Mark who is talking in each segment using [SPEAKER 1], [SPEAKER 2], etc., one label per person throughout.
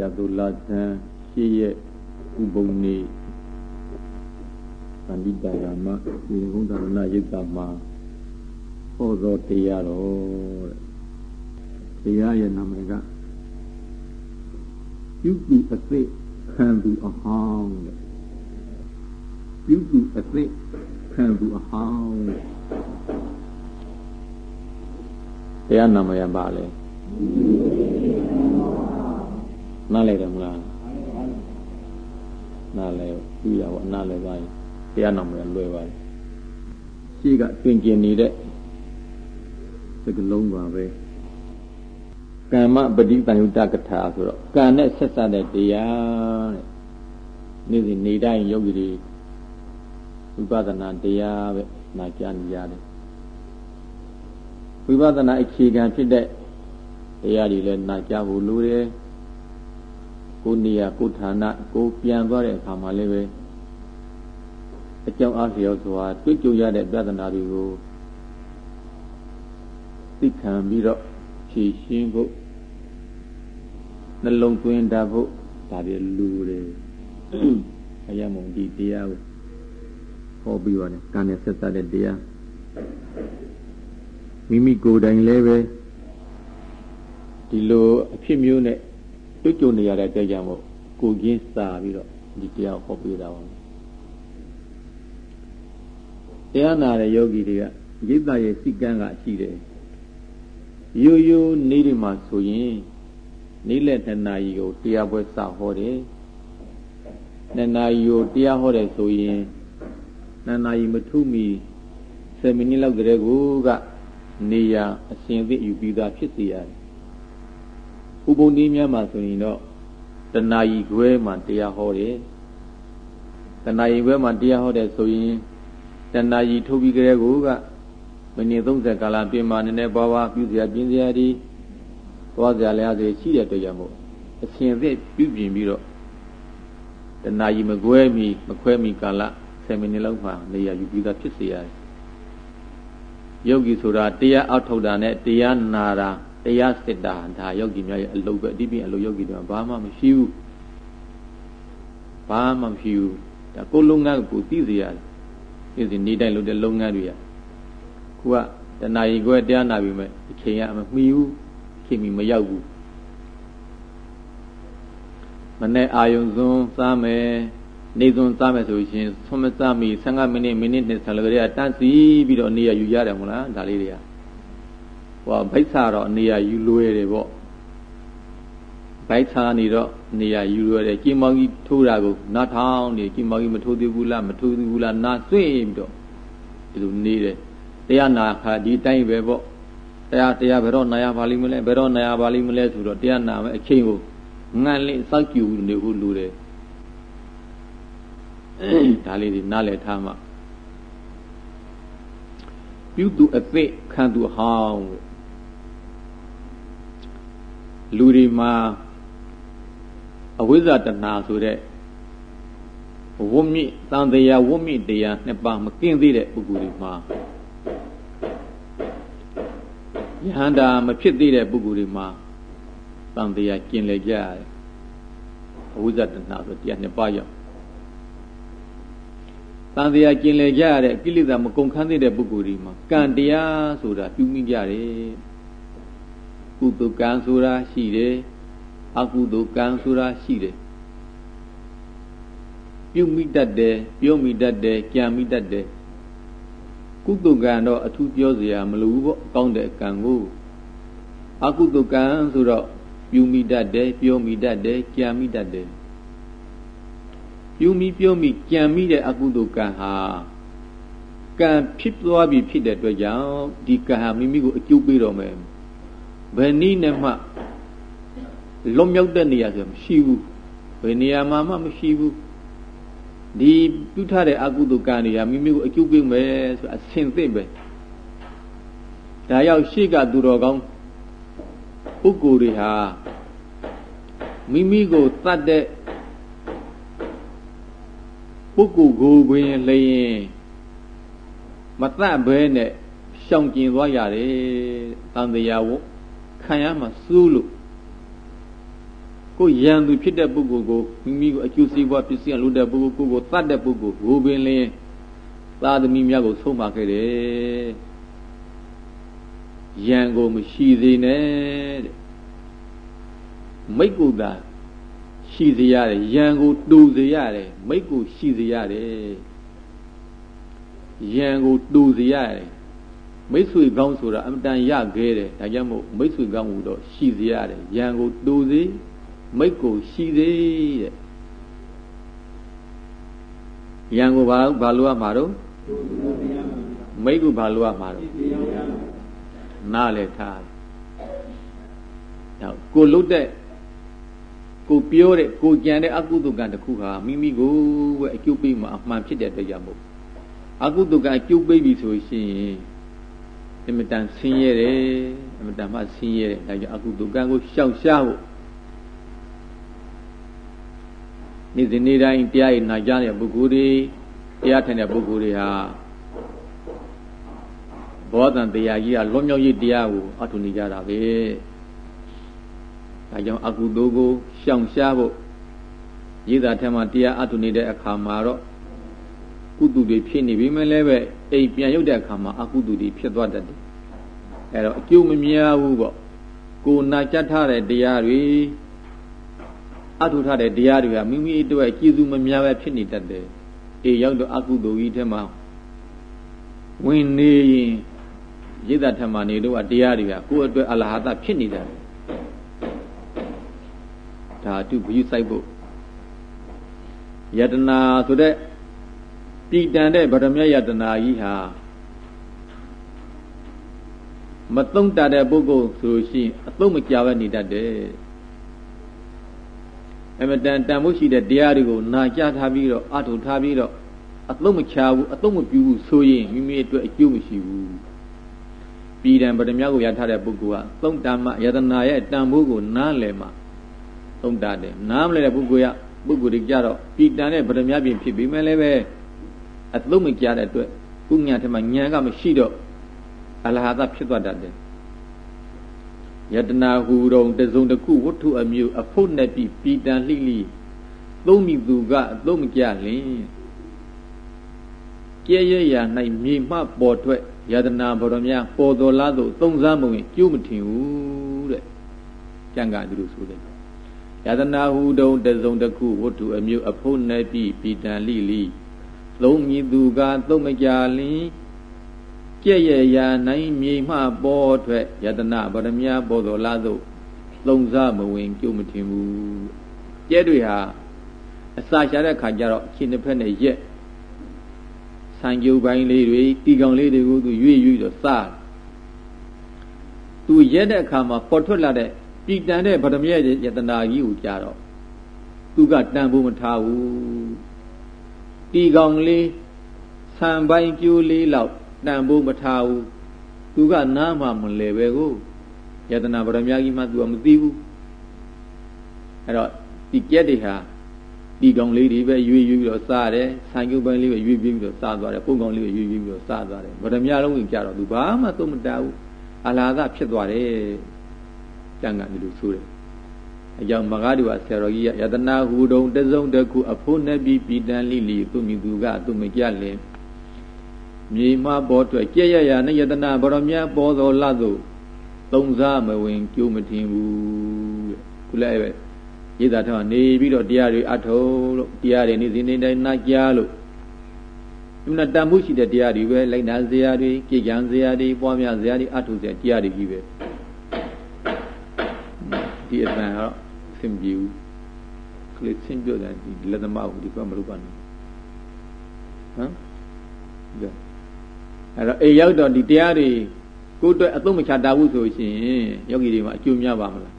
[SPEAKER 1] ရတုလာသံရှိရဲ့ဥပုံနေသန္တိတယာမဒီဘုဒ္ဓနာယုတ်တာမှာဟောသောတရားတော်တဲ့တရားရဲ့နာမည်ကပြုစုအသိခံသူအဟောင်းတဲ့ပြုစုအသိခံသူအဟောင်းတဲ့တရားနာမည်ပါလေ နားလည်တယ်မလားနားလည်ပြီးရပါနားလည်ပါရင်တရားနာမည်လွယ်ပါတယ်ရှိကတွင်ကျင်နေတဲ့စကလုံးပါပဲကမ္မပฏิတန်ယုတကထာဆိုတော့ကံနဲ့ဆက်ဆက်တဲ့တရားတဲ့နေ့စဉ်နေတိုင်းယောဂီတွေဝိပဿနာတရားပဲနာကြားနေရတယ်ဝိပဿနာအခြေခံဖြစ်တဲ့တရားတွေလည်းနာကြားဖို့လိုတယ် ကိုနေရာကိုဌာနကိုပြန်သွားတဲ့အခါမှာလည်းပဲအကြောင်းအားလျော်စွာတွေ့ကြုံရတဲ့ပြဿနာတွေကိုသိခံပြီးတော့ဖြေရှင်းဖို့နှလုံးသွင်းတတ်ဖို့ဒါတွေလူတယ်အယမုံဒီတရားကိုဟောပြီးပါတယ်ကံနဲ့ဆက်သက်တဲ့တရားမိမိကိုယ်တိုင်လည်းပဲဒီလိုအဖြစ်မျိုးနဲ့ တွေ့ကြုံနေရတဲ့အတွက်ကြောင့်မို့ကိုကင်းစာပြီးတော့ဒီတရားဟောပြတာပါတရားနာတဲ့ယောဂီတွေကရိပ်သားရဲ့စိတ်ကန်းကရှိတယ်ရိုးရိုးနေဒီမှာဆိုရင်နေ့လက်နှစ်နာရီကိုတရားပွဲစဟောတယ်နှစ်နာရီကိုတရားဟောတယ်ဆိုရင်နှစ်နာရီမထုမီ7မိနစ်လောက်ကလေးကိုကနေရအစဉ်သစ်ယူပြီးသားဖြစ်စေရတယ် ဥပုံနည်းများမှာဆိုရင်တော့တဏှာကြီးခွဲမှာတရားဟောတယ်တဏှာကြီးခွဲမှာတရားဟောတယ်ဆိုရင်တဏှာကြီးထုတ်ပြီးကြတဲ့ကိုကမိနစ်30ကာလပြင်မှာနည်းနည်းပါးပါးပြုစရာပြင်းစရာဒီသွားစရာလည်းအားစရာရှိတဲ့အတွက်ကြောင့်မို့အရှင်သစ်ပြုပြင်ပြီးတော့တဏှာကြီးမကွဲမီမခွဲမီကာလ10မိနစ်လောက်မှနေရာယူပြီးသားဖြစ်စေရတယ်ယောဂီဆိုတာတရားအောက်ထုတ်တာနဲ့တရားနာတာ တရားစစ်တာဒါယောဂီများရဲ့အလုပ်ပဲအတိပိအလုပ်ယောဂီတွေဘာမှမရှိဘူးဘာမှမရှိဘူးဒါကိုလုံးငန်းကိုသိစေရတယ်ဒီစီနေတိုင်းလုပ်တဲ့လုပ်ငန်းတွေကခုကတဏှာကြီးကွဲတရားနာပြီမဲ့အချိန်ကမမီဘူးချိန်မီမရောက်ဘူးမနေ့အာယုံစွန်းစားမယ်နေစွန်းစားမယ်ဆိုရင်ဆွမ်းမစားမီ15မိနစ်မိနစ်20လောက်ကလေးကတန်းစီပြီးတော့နေရယူရတယ်မဟုတ်လားဒါလေးတွေက ဟိုဗိဆာတော့နေရယူလွယ်တယ်ပေါ့ဗိုက်ဆာနေတော့နေရယူလွယ်တယ်ကြင်မောင်ကြီးထိုးတာကိုနားထောင်နေကြင်မောင်ကြီးမထိုးသေးဘူးလားမထိုးသေးဘူးလားနားဆွင့်ပြီးတော့ဒီလိုနေတယ်တရားနာခါဒီတိုင်းပဲပေါ့တရားတရားဘယ်တော့နာရပါလိမ့်မလဲဘယ်တော့နာရပါလိမ့်မလဲဆိုတော့တရားနာမယ်အချိန်ကိုငန့်လေးစောက်ကြည့်နေဖို့လိုတယ်ဒါလေးဒီနားလည်ထားမှပြုသူအသိခံသူဟောင်းလူ တွေမှာအဝိဇ္ဇတဏဆိုတဲ့ဝုမြင့်တန်တရားဝုမြင့်တရားနှစ်ပါးမကင်းသေးတဲ့ပုဂ္ဂိုလ်တွေမှာယဟန္တာမဖြစ်သေးတဲ့ပုဂ္ဂိုလ်တွေမှာတန်တရားကျင်လေကြရတယ်အဝိဇ္ဇတဏဆိုတရားနှစ်ပါးရောက်တန်တရားကျင်လေကြရတဲ့ကိလေသာမကုန်ခန်းသေးတဲ့ပုဂ္ဂိုလ်တွေမှာကံတရားဆိုတာပြုမိကြတယ် ကုသကံဆိုတာရှိတယ်အကုသကံဆိုတာရှိတယ်ပြုမိတတ်တယ်ပြောမိတတ်တယ်ကြံမိတတ်တယ်ကုသကံတော့အထူးပြောစရာမလိုဘူးပေါ့ကောင်းတဲ့ကံကိုအကုသကံဆိုတော့ပြုမိတတ်တယ်ပြောမိတတ်တယ်ကြံမိတတ်တယ်ပြုမိပြောမိကြံမိတဲ့အကုသကံဟာကံဖြစ်သွားပြီဖြစ်တဲ့အတွက်ကြောင့်ဒီကံဟာမိမိကိုအကျိုးပေးတော်မယ် ဘယ်နည်းနဲ့မှလွတ်မြောက်တဲ့နေရာဆိုမရှိဘူးဘယ်နေရာမှာမှမရှိဘူးဒီပြုထားတဲ့အကုသိုလ်ကံတွေကမိမိကိုအကျိုးပေးမယ်ဆိုတာအဆင်သင့်ပဲဒါရောက်ရှေ့ကသူတော်ကောင်းပုဂ္ဂိုလ်တွေဟာမိမိကိုတတ်တဲ့ပုဂ္ဂိုလ်ကိုပင်လျင်မတတ်ဘဲနဲ့ရှောင်ကျင်သွားရတယ်တန်တရားဝ ခံရမှာစူးလို့ကိုရန်သူဖြစ်တဲ့ပုဂ္ဂိုလ်ကိုမိမိကိုအကျိုးစီးပွားပစ္စည်းလုပ်တဲ့ပုဂ္ဂိုလ်ကိုကိုတတ်တဲ့ပုဂ္ဂိုလ်ကိုပင်လင်းသာသမီများကိုဆုံးမခဲ့တယ်ရန်ကိုမရှိသေးနဲ့တဲ့မိတ်ကိုသာရှိစေရတယ်ရန်ကိုတူစေရတယ်မိတ်ကိုရှိစေရတယ်ရန်ကိုတူစေရတယ် မိတ်ဆွေကောင်းဆိုတာအမတန်ရခဲ့တယ်ဒါကြောင့်မို့မိတ်ဆွေကောင်းမှုတော့ရှိစေရတယ်ရန်ကိုတူစေမိတ်ကိုရှိစေတဲ့ရန်ကိုဘာဘာလို့ရမှာတော့မိတ်ကိုဘာလို့ရမှာတော့နားလေထားတော့ကိုလုတ်တဲ့ကိုပြောတဲ့ကိုကြံတဲ့အကုသိုလ်ကံတစ်ခုဟာမိမိကိုပဲအကျုပ်ပေးမှာအမှန်ဖြစ်တဲ့တရားမို့အကုသိုလ်ကံအကျုပ်ပေးပြီဆိုရှင် အမတန်ဆင်းရဲတယ်အမတန်မှဆင်းရဲတယ်ဒါကြောင့်အကုသိုလ်ကံကိုရှောင်ရှားဖို့နေ့စဉ်နေ့တိုင်းတရားရည်နာကြတဲ့ပုဂ္ဂိုလ်တွေတရားထိုင်တဲ့ပုဂ္ဂိုလ်တွေဟာဘောဓံတရားကြီးကလွန်မြောက်ရေးတရားကိုအထုနေကြတာပဲဒါကြောင့်အကုသိုလ်ကိုရှောင်ရှားဖို့ရည်သာထဲမှာတရားအထုနေတဲ့အခါမှာတော့ကုသိုလ်တွေဖြစ်နေပြီမဲ့လည်းပဲ အိမ်ပြန်ရောက်တဲ့အခါမှာအကုသိုလ်တွေဖြစ်သွားတတ်တယ်အဲတော့အကျိုးမများဘူးပေါ့ကိုနာကြထားတဲ့တရားတွေအထုထားတဲ့တရားတွေကမိမိအတွက်ကျေစုမများပဲဖြစ်နေတတ်တယ်အေးရောက်တော့အကုသိုလ်ကြီးထဲမှာဝင်နေရင်ရည်သာထမနေတော့တရားတွေကကိုယ့်အတွက်အလဟတဖြစ်နေတယ်ဒါအတုဘုယူဆိုင်ဖို့ယတနာဆိုတဲ့ ပြည်တန်တဲ့ဗရမယတနာကြီးဟာမသုံးတတဲ့ပုဂ္ဂိုလ်ဆိုရှင်အသုံးမကြပဲနေတတ်တယ်အမတန်တန်ဖို့ရှိတဲ့တရားတွေကိုနာကြားထားပြီးတော့အထုထားပြီးတော့အသုံးမချဘူးအသုံးမပြုဘူးဆိုရင်မိမိအတွက်အကျိုးမရှိဘူးပြည်တံပရမကိုရထားတဲ့ပုဂ္ဂိုလ်ကသုံးတမယတနာရဲ့တန်ဖိုးကိုနားလည်မှသုံးတတယ်နားမလဲတဲ့ပုဂ္ဂိုလ်ရပုဂ္ဂိုလ်တွေကြတော့ပြည်တံတဲ့ပရမပြင်ဖြစ်ပြီးမဲ့လည်းပဲ အသုံးမကြတဲ့အတွက်ကုညာထဲမှာဉာဏ်ကမရှိတော့အလဟာသဖြစ်သွားတတ်တယ်ယတနာဟူတုံတစုံတစ်ခုဝတ္ထုအမျိုးအဖို့နဲ့ပြီးပြည်တံလှိလိသုံးမိသူကအသုံးမကြလင်ကြဲရရာ၌မြေမှပေါ်ထွက်ယတနာဘောရမြပေါ်တော်လားသို့သုံးစားမဝင်ကျိုးမထင်ဘူးတဲ့ကျန်ကသူတို့ဆိုတယ်ယတနာဟူတုံတစုံတစ်ခုဝတ္ထုအမျိုးအဖို့နဲ့ပြီးပြည်တံလှိလိ သုံးမိသူကသုံးမကြလင်ကြဲ့ရရာနိုင်မြေမှပေါ်ထွက်ယတနာဗရမညာပေါ်တော်လားသို့သုံးစားမဝင်ကြိုးမထင်ဘူးကျဲတွေဟာအစာရှာတဲ့ခါကျတော့အချင်းတစ်ဖက်နဲ့ရက်ဆံကြိုးပိုင်းလေးတွေတီကောင်လေးတွေကိုသူရွေ့ရွေ့တော့စားသူရက်တဲ့အခါမှာပေါ်ထွက်လာတဲ့ပြည်တန်တဲ့ဗရမညာယတနာကြီးကိုကြတော့သူကတန်ဖို့မထားဘူး တီကောင်လေးဆံပိုင်းကျိုးလေးလောက်တန်ဖို့မထားဘူးသူကနားမှမလဲပဲကိုယတနာဗရမကြီးမှသူကမသိဘူးအဲ့တော့ဒီကြက်တွေဟာဒီကောင်လေးတွေပဲရွေ့ရွေ့ပြီးတော့စားတယ်ဆံကျုပ်ပိုင်းလေးပဲရွေ့ရွေ့ပြီးတော့စားသွားတယ်ပုံကောင်လေးပဲရွေ့ရွေ့ပြီးတော့စားသွားတယ်ဗရမလုံးကြီးကြတော့သူဘာမှသုံးမတားဘူးအလားသာဖြစ်သွားတယ်ကျန်ကနေလို့ဆိုတယ် အကြောင်းမဂါဒုဝဆရာတော်ကြီးယတနာဟူတုံတစုံတခုအဖို့နဲ့ပြီးပြည်တန်လိလိသူမြူသူကသူမကြလင်မြေမပေါ်ထွက်ကြဲ့ရရနဲ့ယတနာဘောရမြပေါ်တော်လသို့သုံးစားမဝင်ကြိုးမထင်ဘူးတဲ့ခုလည်းပဲရည်သာထောင်းနေပြီးတော့တရားတွေအထုံးလို့တရားတွေနေ့စဉ်နေ့တိုင်းနာကြားလို့ဒီမှာတန်မှုရှိတဲ့တရားတွေပဲလိုက်နာစရာတွေကြည်ကြံစရာတွေပွားများစရာတွေအထုစရာတရားတွေကြီးပဲဒီအတန်တော့ ဆင်ပြေဘူးကလေးဆင်ပြောတယ်ဒီလက်သမားကိုဒီကမလုပ်ပါနဲ့ဟမ်အဲ့တော့အိမ်ရောက်တော့ဒီတရားတွေကိုယ်အတွက်အသုံးမချတာဘူးဆိုရှင်ယောဂီတွေမှာအကျိုးများပါမလား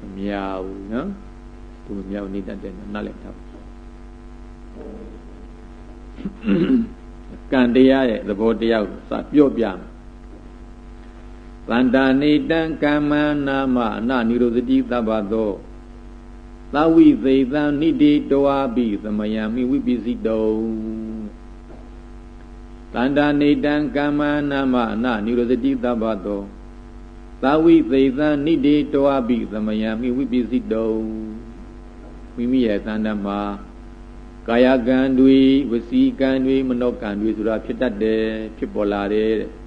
[SPEAKER 1] မများဘူးနော်သူမများနေတတ်တယ်နားလည်ထားကံတရားရဲ့သဘောတရားကိုစပြောပြမယ် တန္တာနေတံကမ္မနာမအနနိရောဓတိသဗ္ဗသောသဝိသေသံနိတိတောဝပိသမယံမိဝိပိစိတောတန္တာနေတံကမ္မနာမအနနိရောဓတိသဗ္ဗသောသာဝိသေသနိတေတောအပိသမယမိဝိပစ္စည်းတုံမိမိရဲ့သန္တမှာကာယကံတွေဝစီကံတွေမနောကံတွေဆိုတာဖြစ်တတ်တယ်ဖြစ်ပေါ်လာတယ်တဲ့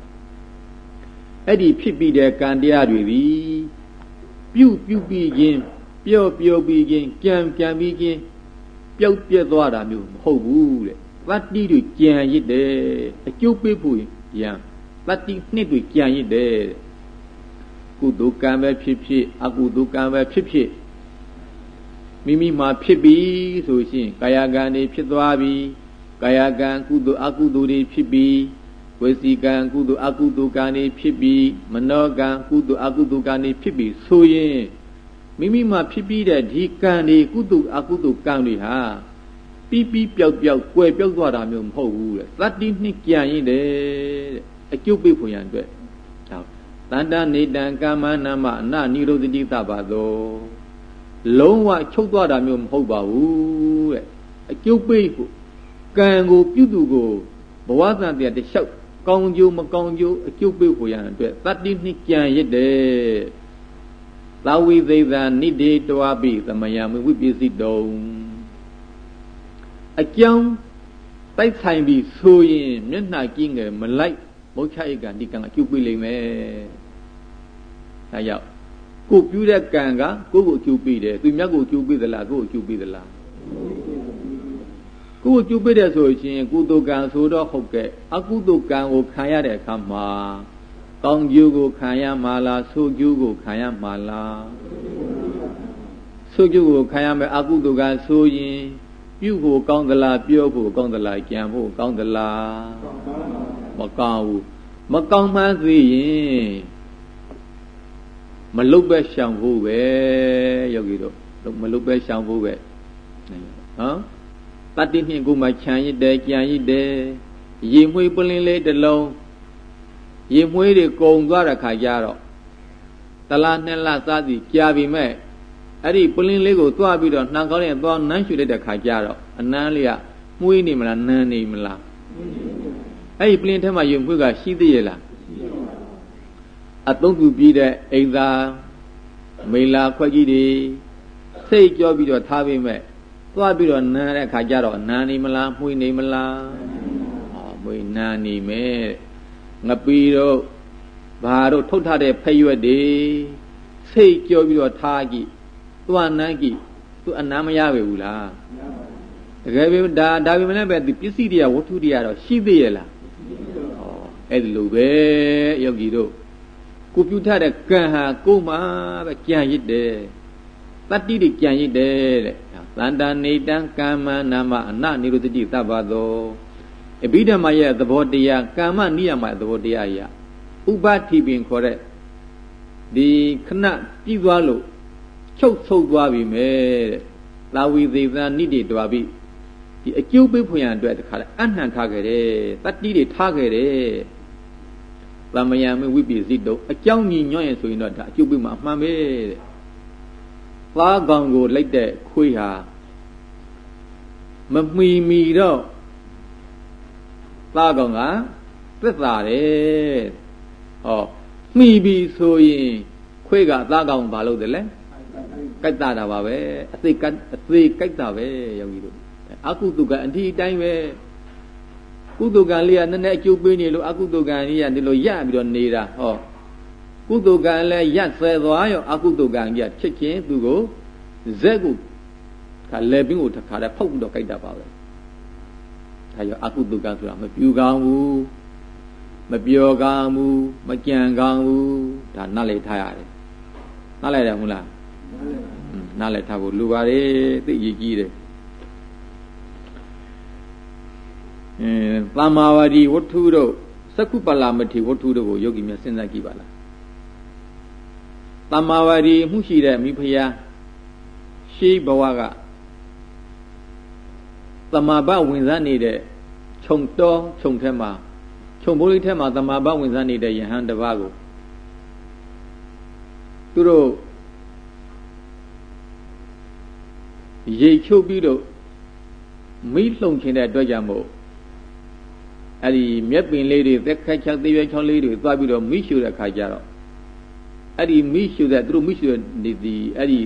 [SPEAKER 1] အဲ့ဒီဖြစ်ပြီးတဲ့ကံတရားတွေသည်ပြုတ်ပြုတ်ပြီးခြင်းပျော့ပျော့ပြီးခြင်းကြံကြံပြီးခြင်းပျောက်ပြက်သွားတာမျိုးမဟုတ်ဘူးတဲ့သတ္တိတွေကြံရစ်တယ်အကျုပ်ပေးဖို့ရံသတ္တိနှစ်တွေကြံရစ်တယ်ကုသိုလ်ကံပဲဖြစ်ဖြစ်အကုသိုလ်ကံပဲဖြစ်ဖြစ်မိမိမှာဖြစ်ပြီဆိုရှင်ကာယကံတွေဖြစ်သွားပြီကာယကံကုသိုလ်အကုသိုလ်တွေဖြစ်ပြီ ဝစီကံကုသိုလ်အကုသိုလ်ကံတွေဖြစ်ပြီမနောကံကုသိုလ်အကုသိုလ်ကံတွေဖြစ်ပြီဆိုရင်မိမိမှာဖြစ်ပြီးတဲ့ဒီကံတွေကုသိုလ်အကုသိုလ်ကံတွေဟာပြီးပြီးပျောက်ပျောက်ကွယ်ပျောက်သွားတာမျိုးမဟုတ်ဘူးတဲ့သတ္တိနှစ်ကြံရင်တဲ့အကျုပ်ပိဖွယ်ရန်အတွက်ဟောတန္တနေတံကာမနာမအနနိရောဓတိတပါသောလုံးဝချုပ်သွားတာမျိုးမဟုတ်ပါဘူးတဲ့အကျုပ်ပိကိုကံကိုပြုသူကိုဘဝသံတရားတလျှောက် ကောင်းကျိုးမကောင်းကျိုးအကျုပ်ပိဖွယ်ရန်အတွက်တတ္တိနှစ်ကြံရတဲ့သာဝိသေသနိဒေတဝပိသမယမဝိပစ္စည်းတုံအကြောင်းတိုက်ဆိုင်ပြီးဆိုရင်မျက်နှာကြည့်ငယ်မလိုက်မုတ်ချဧကံဒီကံအကျုပ်ပိလိမ့်မယ်ဒါကြောင့်ကိုပြုတဲ့ကံကကိုယ့်ကိုအကျိုးပေးတယ်သူမြတ်ကိုအကျိုးပေးသလားကိုယ့်ကိုအကျိုးပေးသလား ကိုယ့်ကိုအကျိုးပေးတယ်ဆိုရင်ကုသိုလ်ကံဆိုတော့ဟုတ်ကဲ့အကုသိုလ်ကံကိုခံရတဲ့အခါမှာကောင်းကျိုးကိုခံရမှာလားဆိုးကျိုးကိုခံရမှာလားဆိုးကျိုးကိုခံရမယ်အကုသိုလ်ကံဆိုရင်ပြုဖို့ကောင်းသလားပြောဖို့ကောင်းသလားကြံဖို့ကောင်းသလားမကောင်းဘူးမကောင်းမှန်းသိရင်မလုတ်ပဲရှောင်ဖို့ပဲယောဂီတို့မလုတ်ပဲရှောင်ဖို့ပဲဟမ် တတိနှင့်ကိုမှခြံရစ်တယ်ကြံရစ်တယ်ရေမွှေးပလင်းလေးတစ်လုံးရေမွှေးတွေကုံသွားတဲ့ခါကျတော့တလားနှစ်လစသည်ကြာပြီမဲ့အဲ့ဒီပလင်းလေးကိုသွားပြီးတော့နှံကောင်းနဲ့သွားနမ်းရှူလိုက်တဲ့ခါကျတော့အနမ်းလေးကမှုေးနေမလားနမ်းနေမလားအဲ့ဒီပလင်းထဲမှာရေမွှေးကရှိသေးရဲ့လားအသုံးပြုပြီးတဲ့အိမ်သာမိလာခွက်ကြီးတွေစိတ်ကြောပြီးတော့ထားပေးမဲ့ သွားပြီးတော့နားတဲ့ခါကျတော့နာနေမလားမှုေးနေမလားဟောမှုေးနာနေမယ်ငပီတော့ဘာတို့ထုတ်ထားတဲ့ဖရွက်တွေစိတ်ကြောပြီးတော့ထားကြည့်သွားနန်းကြည့်သူအနာမရပဲဘူးလားတကယ်ပဲဒါဒါပေမဲ့ပဲဒီပစ္စည်းတွေကဝတ္ထုတွေကတော့ရှိသေးရဲ့လားဩအဲ့ဒီလိုပဲယောဂီတို့ကိုပြုထားတဲ့ကံဟာကိုမှပဲကြံရစ်တယ်တတ္တိတွေကြံရစ်တယ်တဲ့ သန္တာနေတံကာမနာမအနနိရုတ္တိသဗ္ဗသောအဘိဓမ္မာရဲ့သဘောတရားကာမနိယမသဘောတရားရဥပတိပင်ခေါ်တဲ့ဒီခဏပြီးသွားလို့ချုပ်ဆုပ်သွားပြီမဲ့တဲ့သာဝီသေးသနိတိတွာပြီဒီအကျုပ်ပိဖွင့်ရအတွက်တခါလဲအနှံထားခဲ့တယ်တတ္တိတွေထားခဲ့တယ်သမယံမဝိပိစိတုံအကြောင်းညီညွတ်ရင်ဆိုရင်တော့ဒါအကျုပ်ပိမှာအမှန်ပဲတဲ့ သားကောင်ကိုလိုက်တဲ့ခွေးဟာမမှီမီတော့သားကောင်ကသက်သာတယ်ဟောမှီပြီဆိုရင်ခွေးကသားကောင်ဘာလုပ်တယ်လဲကြိုက်တာတာပါပဲအသေးအသေးကြိုက်တာပဲယောဂီတို့အကုတုကအထီတိုင်းပဲကုသိုလ်ကံလေးကနည်းနည်းအကျိုးပေးနေလို့အကုသိုလ်ကံကြီးကဒီလိုရပြီးတော့နေတာဟော ကုသိုလ်ကံလည်းရက်ဆဲသွားရောအကုသိုလ်ကံကြီးကချက်ချင်းသူ့ကိုဇက်ကိုခါလေပင်ကိုတစ်ခါတည်းဖုတ်ပြီးတော့ကြိုက်တာပါပဲဒါရောအကုသိုလ်ကံဆိုတာမပြူကောင်းဘူးမပြောကောင်းဘူးမကြံကောင်းဘူးဒါနားလည်ထားရတယ်နားလည်တယ်မဟုတ်လားနားလည်ထားဖို့လူပါလေသိရကြီးတယ်အဲသမ္မာဝတိဝတ္ထုတို့သက္ကုပလာမတိဝတ္ထုတို့ကိုယောဂီများစဉ်းစားကြည့်ပါလား သမ္မာဝတိမှုရှိတဲ့မိဖုရားရှိဘဝကသမာဘဝင်စားနေတဲ့ခြုံတော်ခြုံထဲမှာခြုံဘိုးလေးထဲမှာသမာဘဝင်စားနေတဲ့ယဟန်တစ်ပါးကိုသူတို့ရိတ်ချုပ်ပြီးတော့မိလှုံခြင်းတဲ့အတွက်ကြောင့်မို့အဲ့ဒီမြက်ပင်လေးတွေသက်ခက်ချက်သေးရွယ်ချောင်းလေးတွေသွားပြီးတော့မိရှူတဲ့ခါကျတော့ အဲ့ဒီမိရှုတဲ့သူတို့မိရှုနေသည်အဲ့ဒီ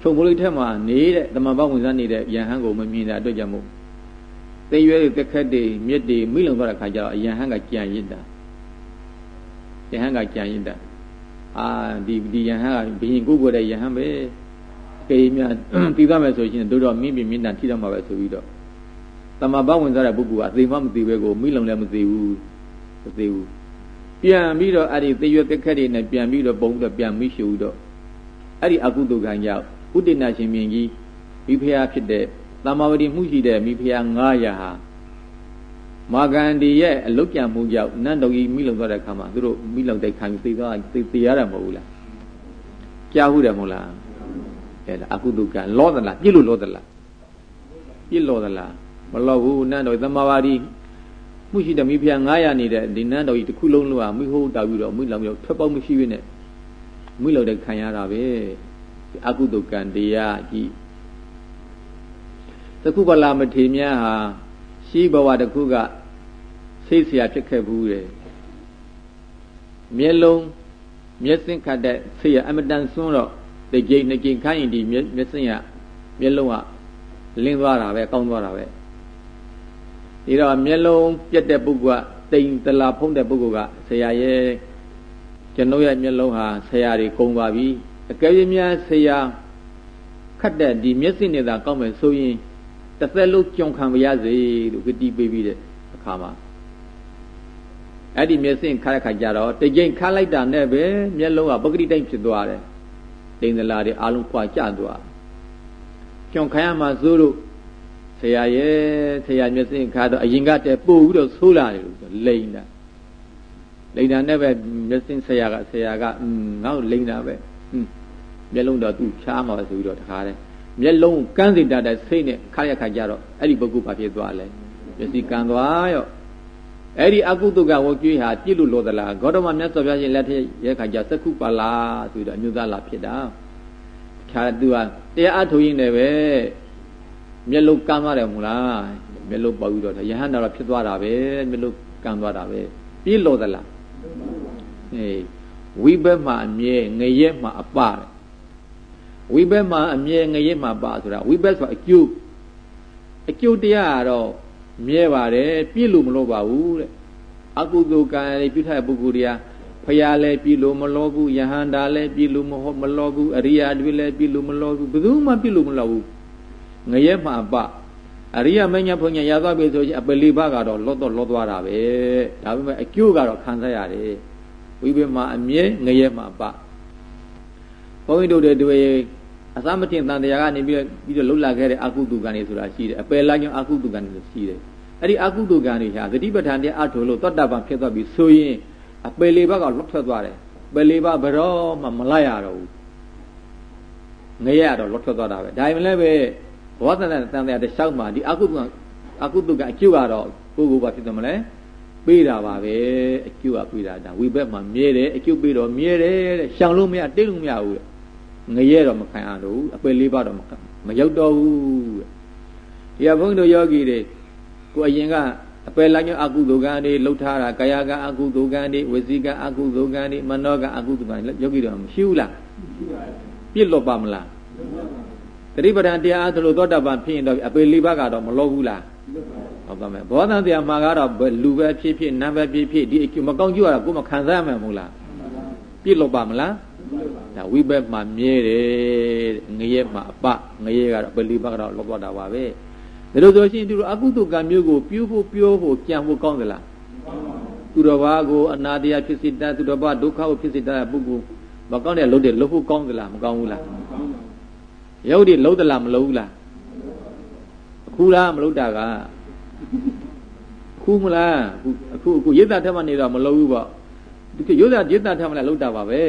[SPEAKER 1] ခြုံမိုးလေးထဲမှာနေတဲ့တမန်ပေါင်းဝင်စားနေတဲ့ယဟန်ကိုမမြင်တဲ့အတွက်ကြောင့်မို့သိရွယ်တွေတက်ခက်တွေမြစ်တွေမိလုံသွားတဲ့ခါကျတော့ယဟန်ကကြံရစ်တာယဟန်ကကြံရစ်တာအာဒီဒီယဟန်ကဘယင်ကိုကိုတဲ့ယဟန်ပဲကေမြပြီးသွားမယ်ဆိုရင်တို့တော့မိမိမျက်နှာထိတော့မှာပဲဆိုပြီးတော့တမဘဝင်စားတဲ့ပုဂ္ဂိုလ်ကအသိမှမသိပဲကိုမိလုံလည်းမသိဘူးမသိဘူး ပြန်ပြီးတော့အဲ့ဒီသေရွက်တက်ခက်တွေနဲ့ပြန်ပြီးတော့ပုံတော့ပြန်မိရှုတော့အဲ့ဒီအကုသိုလ်ကံကြောင့်ဥဒိနာရှင်မြင်ကြီးမိဖုရားဖြစ်တဲ့တမ္မာဝတိမှုရှိတဲ့မိဖုရား900ဟာမာဂန္ဒီရဲ့အလုတ်ပြန်မှုကြောင့်နတ်တော်ကြီးမိလုံသွားတဲ့အခါမှာသူတို့မိလုံတဲ့ခံပြီးသိသွားသိသိရတာမဟုတ်ဘူးလားကြားဟုတ်တယ်မဟုတ်လားအဲဒါအကုသိုလ်ကံလောသလားပြစ်လို့လောသလားပြစ်လောသလားမလောဘူးနတ်တော်သမ္မာဝတိ မှုရှိတဲ့မိဖုရား900နေတဲ့ဒီနတ်တော်ကြီးတစ်ခုလုံးလို့ဟာမိဟုတ်တောက်ပြီးတော့မိလောင်ရောက်ထွက်ပေါက်မရှိဘဲနဲ့မိလုံတဲ့ခံရတာပဲအကုသိုလ်ကံတရားကြီးသကုပလာမထေမြတ်ဟာရှိဘဝတစ်ခုကစိတ်เสียဖြစ်ခဲ့ဘူးတယ်မျက်လုံးမျက်စင်ခတ်တဲ့ဆေးရအမတန်ဆွန်းတော့ဒီကြိမ်နှစ်ကြိမ်ခိုင်းရင်ဒီမျက်စင်ရမျက်လုံးကလင်းသွားတာပဲကောင်းသွားတာပဲ ဒီတော့မျက်လုံးပြက်တဲ့ပုဂ္ဂိုလ်ကတိမ်တလာဖုံးတဲ့ပုဂ္ဂိုလ်ကဆရာရဲ့ကျွန်ုပ်ရဲ့မျက်လုံးဟာဆရာတွေကုံပါပြီအကယ်၍များဆရာခတ်တဲ့ဒီမျက်စိနဲ့သာကောင်းမယ်ဆိုရင်တစ်သက်လုံးကြုံခံပါရစေလို့ဂတိပေးပြီးတဲ့အခါမှာအဲ့ဒီမျက်စိခါတဲ့ခါကျတော့တကြိမ်ခါလိုက်တာနဲ့ပဲမျက်လုံးကပဂတိတိုင်းဖြစ်သွားတယ်တိန်သလာတွေအလုံးခွာကျသွားကြုံခံရမှာစိုးလို့ ဆရာရဲ့ဆရာမျက်စိခါတော့အရင်ကတည်းပို့ပြီးတော့ဆိုးလာတယ်လို့လိန်တာလိန်တာနဲ့ပဲမျက်စိဆရာကဆရာကငါ့ကိုလိန်တာပဲမျက်လုံးတော့သူ့ဖြားမှာဆိုပြီးတော့တခါတည်းမျက်လုံးကန်းစီတတ်တဲ့စိတ်နဲ့ခါရခါကြတော့အဲ့ဒီပုဂ္ဂိုလ်ဘာဖြစ်သွားလဲမျက်စိကန်းသွားရော့အဲ့ဒီအကုသကဝကျွေးဟာပြစ်လို့လို့သလားဂေါတမမြတ်စွာဘုရားရှင်လက်ထက်ရဲ့ခါကျသက္ခုပါလာဆိုတော့အညုသားလာဖြစ်တာခါသူကတရားအထုတ်ရင်းနဲ့ပဲ မျက်လုံးကန်းသွားတယ်မဟုတ်လားမျက်လုံးပေါက်ပြီးတော့ယဟန်တော်ဖြစ်သွားတာပဲမျက်လုံးကန်းသွားတာပဲပြစ်လို့သလားအေးဝိဘက်မှာအမြဲငရဲမှာအပတဲ့ဝိဘက်မှာအမြဲငရဲမှာပါဆိုတာဝိဘက်ဆိုတာအကျိုးအကျိုးတရားကတော့မြဲပါတယ်ပြည့်လို့မလို့ပါဘူးတဲ့အကုသိုလ်ကံတွေပြုထားတဲ့ပုဂ္ဂိုလ်တွေကဖရာလည်းပြည့်လို့မလို့ဘူးယဟန္တာလည်းပြည့်လို့မဟုတ်မလို့ဘူးအရိယာတွေလည်းပြည့်လို့မလို့ဘူးဘယ်သူမှပြည့်လို့မလို့ဘူး ငရဲမှာပအရိယာမညာဘုံညာရသွားပြီဆိုရင်အပလီဘကတော့လောတော့လောသွားတာပဲဒါပေမဲ့အကျိုးကတော့ခံစားရတယ်ဝိပင်မှာအမြဲငရဲမှာပဘုန်းကြီးတို့တွေအသမထင်တန်တရားကနေပြီးတော့ပြီးတော့လှုပ်လာခဲ့တဲ့အကုသိုလ်ကံတွေဆိုတာရှိတယ်အပယ်လိုက်ကြောင့်အကုသိုလ်ကံတွေရှိတယ်အဲ့ဒီအကုသိုလ်ကံတွေဟာဂတိပဋ္ဌာန်တရားအထုလို့သောတာပန်ဖြစ်သွားပြီဆိုရင်အပယ်လေးဘက်ကလွတ်ထွက်သွားတယ်ပယ်လေးဘဘယ်တော့မှမလိုက်ရတော့ဘူးငရဲရတော့လွတ်ထွက်သွားတာပဲဒါမှလည်းပဲ ဘောသနာတန်တရားတစ်လျှောက်မှာဒီအကုသိုလ်အကုသိုလ်ကအကျိုးကတော့ကိုယ်ကိုယ်ပါဖြစ်တယ်မလဲပေးတာပါပဲအကျိုးကပေးတာဒါဝိဘက်မှာမြဲတယ်အကျိုးပေးတော့မြဲတယ်တဲ့ရှောင်လို့မရတိတ်လို့မရဘူးတဲ့ငရဲတော့မခံရတော့ဘူးအပယ်လေးပါတော့မရောက်တော့ဘူးတဲ့ဒီကဘုန်းကြီးတို့ယောဂီတွေကိုအရင်ကအပယ်လိုက်အကုသိုလ်ကံတွေလှုပ်ထားတာကာယကအကုသိုလ်ကံတွေဝစီကအကုသိုလ်ကံတွေမနောကအကုသိုလ်ကံယောဂီတို့မရှိဘူးလားပြစ်လွတ်ပါမလား တတိပဒံတရားအားသလိုသောတာပန်ဖြစ်ရင်တော့အပေလေးပါးကတော့မလို့ဘူးလားဟုတ်ပါမယ်ဘောဓံတရားမှာကတော့လူပဲဖြစ်ဖြစ်နတ်ပဲဖြစ်ဖြစ်ဒီမကောင်းကျိုးရတာကိုမခံစားရမှာမဟုတ်လားပြစ်လွတ်ပါမလားဒါဝိဘက်မှာမြဲတယ်ငရဲမှာအပငရဲကတော့ပလီဘကတော့လောသွားတာပါပဲဒါလို့ဆိုရှင်သူတို့အကုသိုလ်ကံမျိုးကိုပြုဖို့ပြောဖို့ကြံဖို့ကောင်းသလားသူတော်ဘာကိုအနာတရားဖြစ်စေတတ်သူတော်ဘာဒုက္ခကိုဖြစ်စေတတ်တဲ့ပုဂ္ဂိုလ်မကောင်းတဲ့လုပ်တဲ့လုပ်ဖို့ကောင်းသလားမကောင်းဘူးလား ရုပ်တွေလုံးသလားမလုံးဘူးလားအခုလားမလုံးတာကအခုမလားအခုအခုရိတ်တာထက်မှနေတော့မလုံးဘူးပေါ့ဒီရုပ်တာရိတ်တာထက်မှလည်းလုံးတာပါပဲ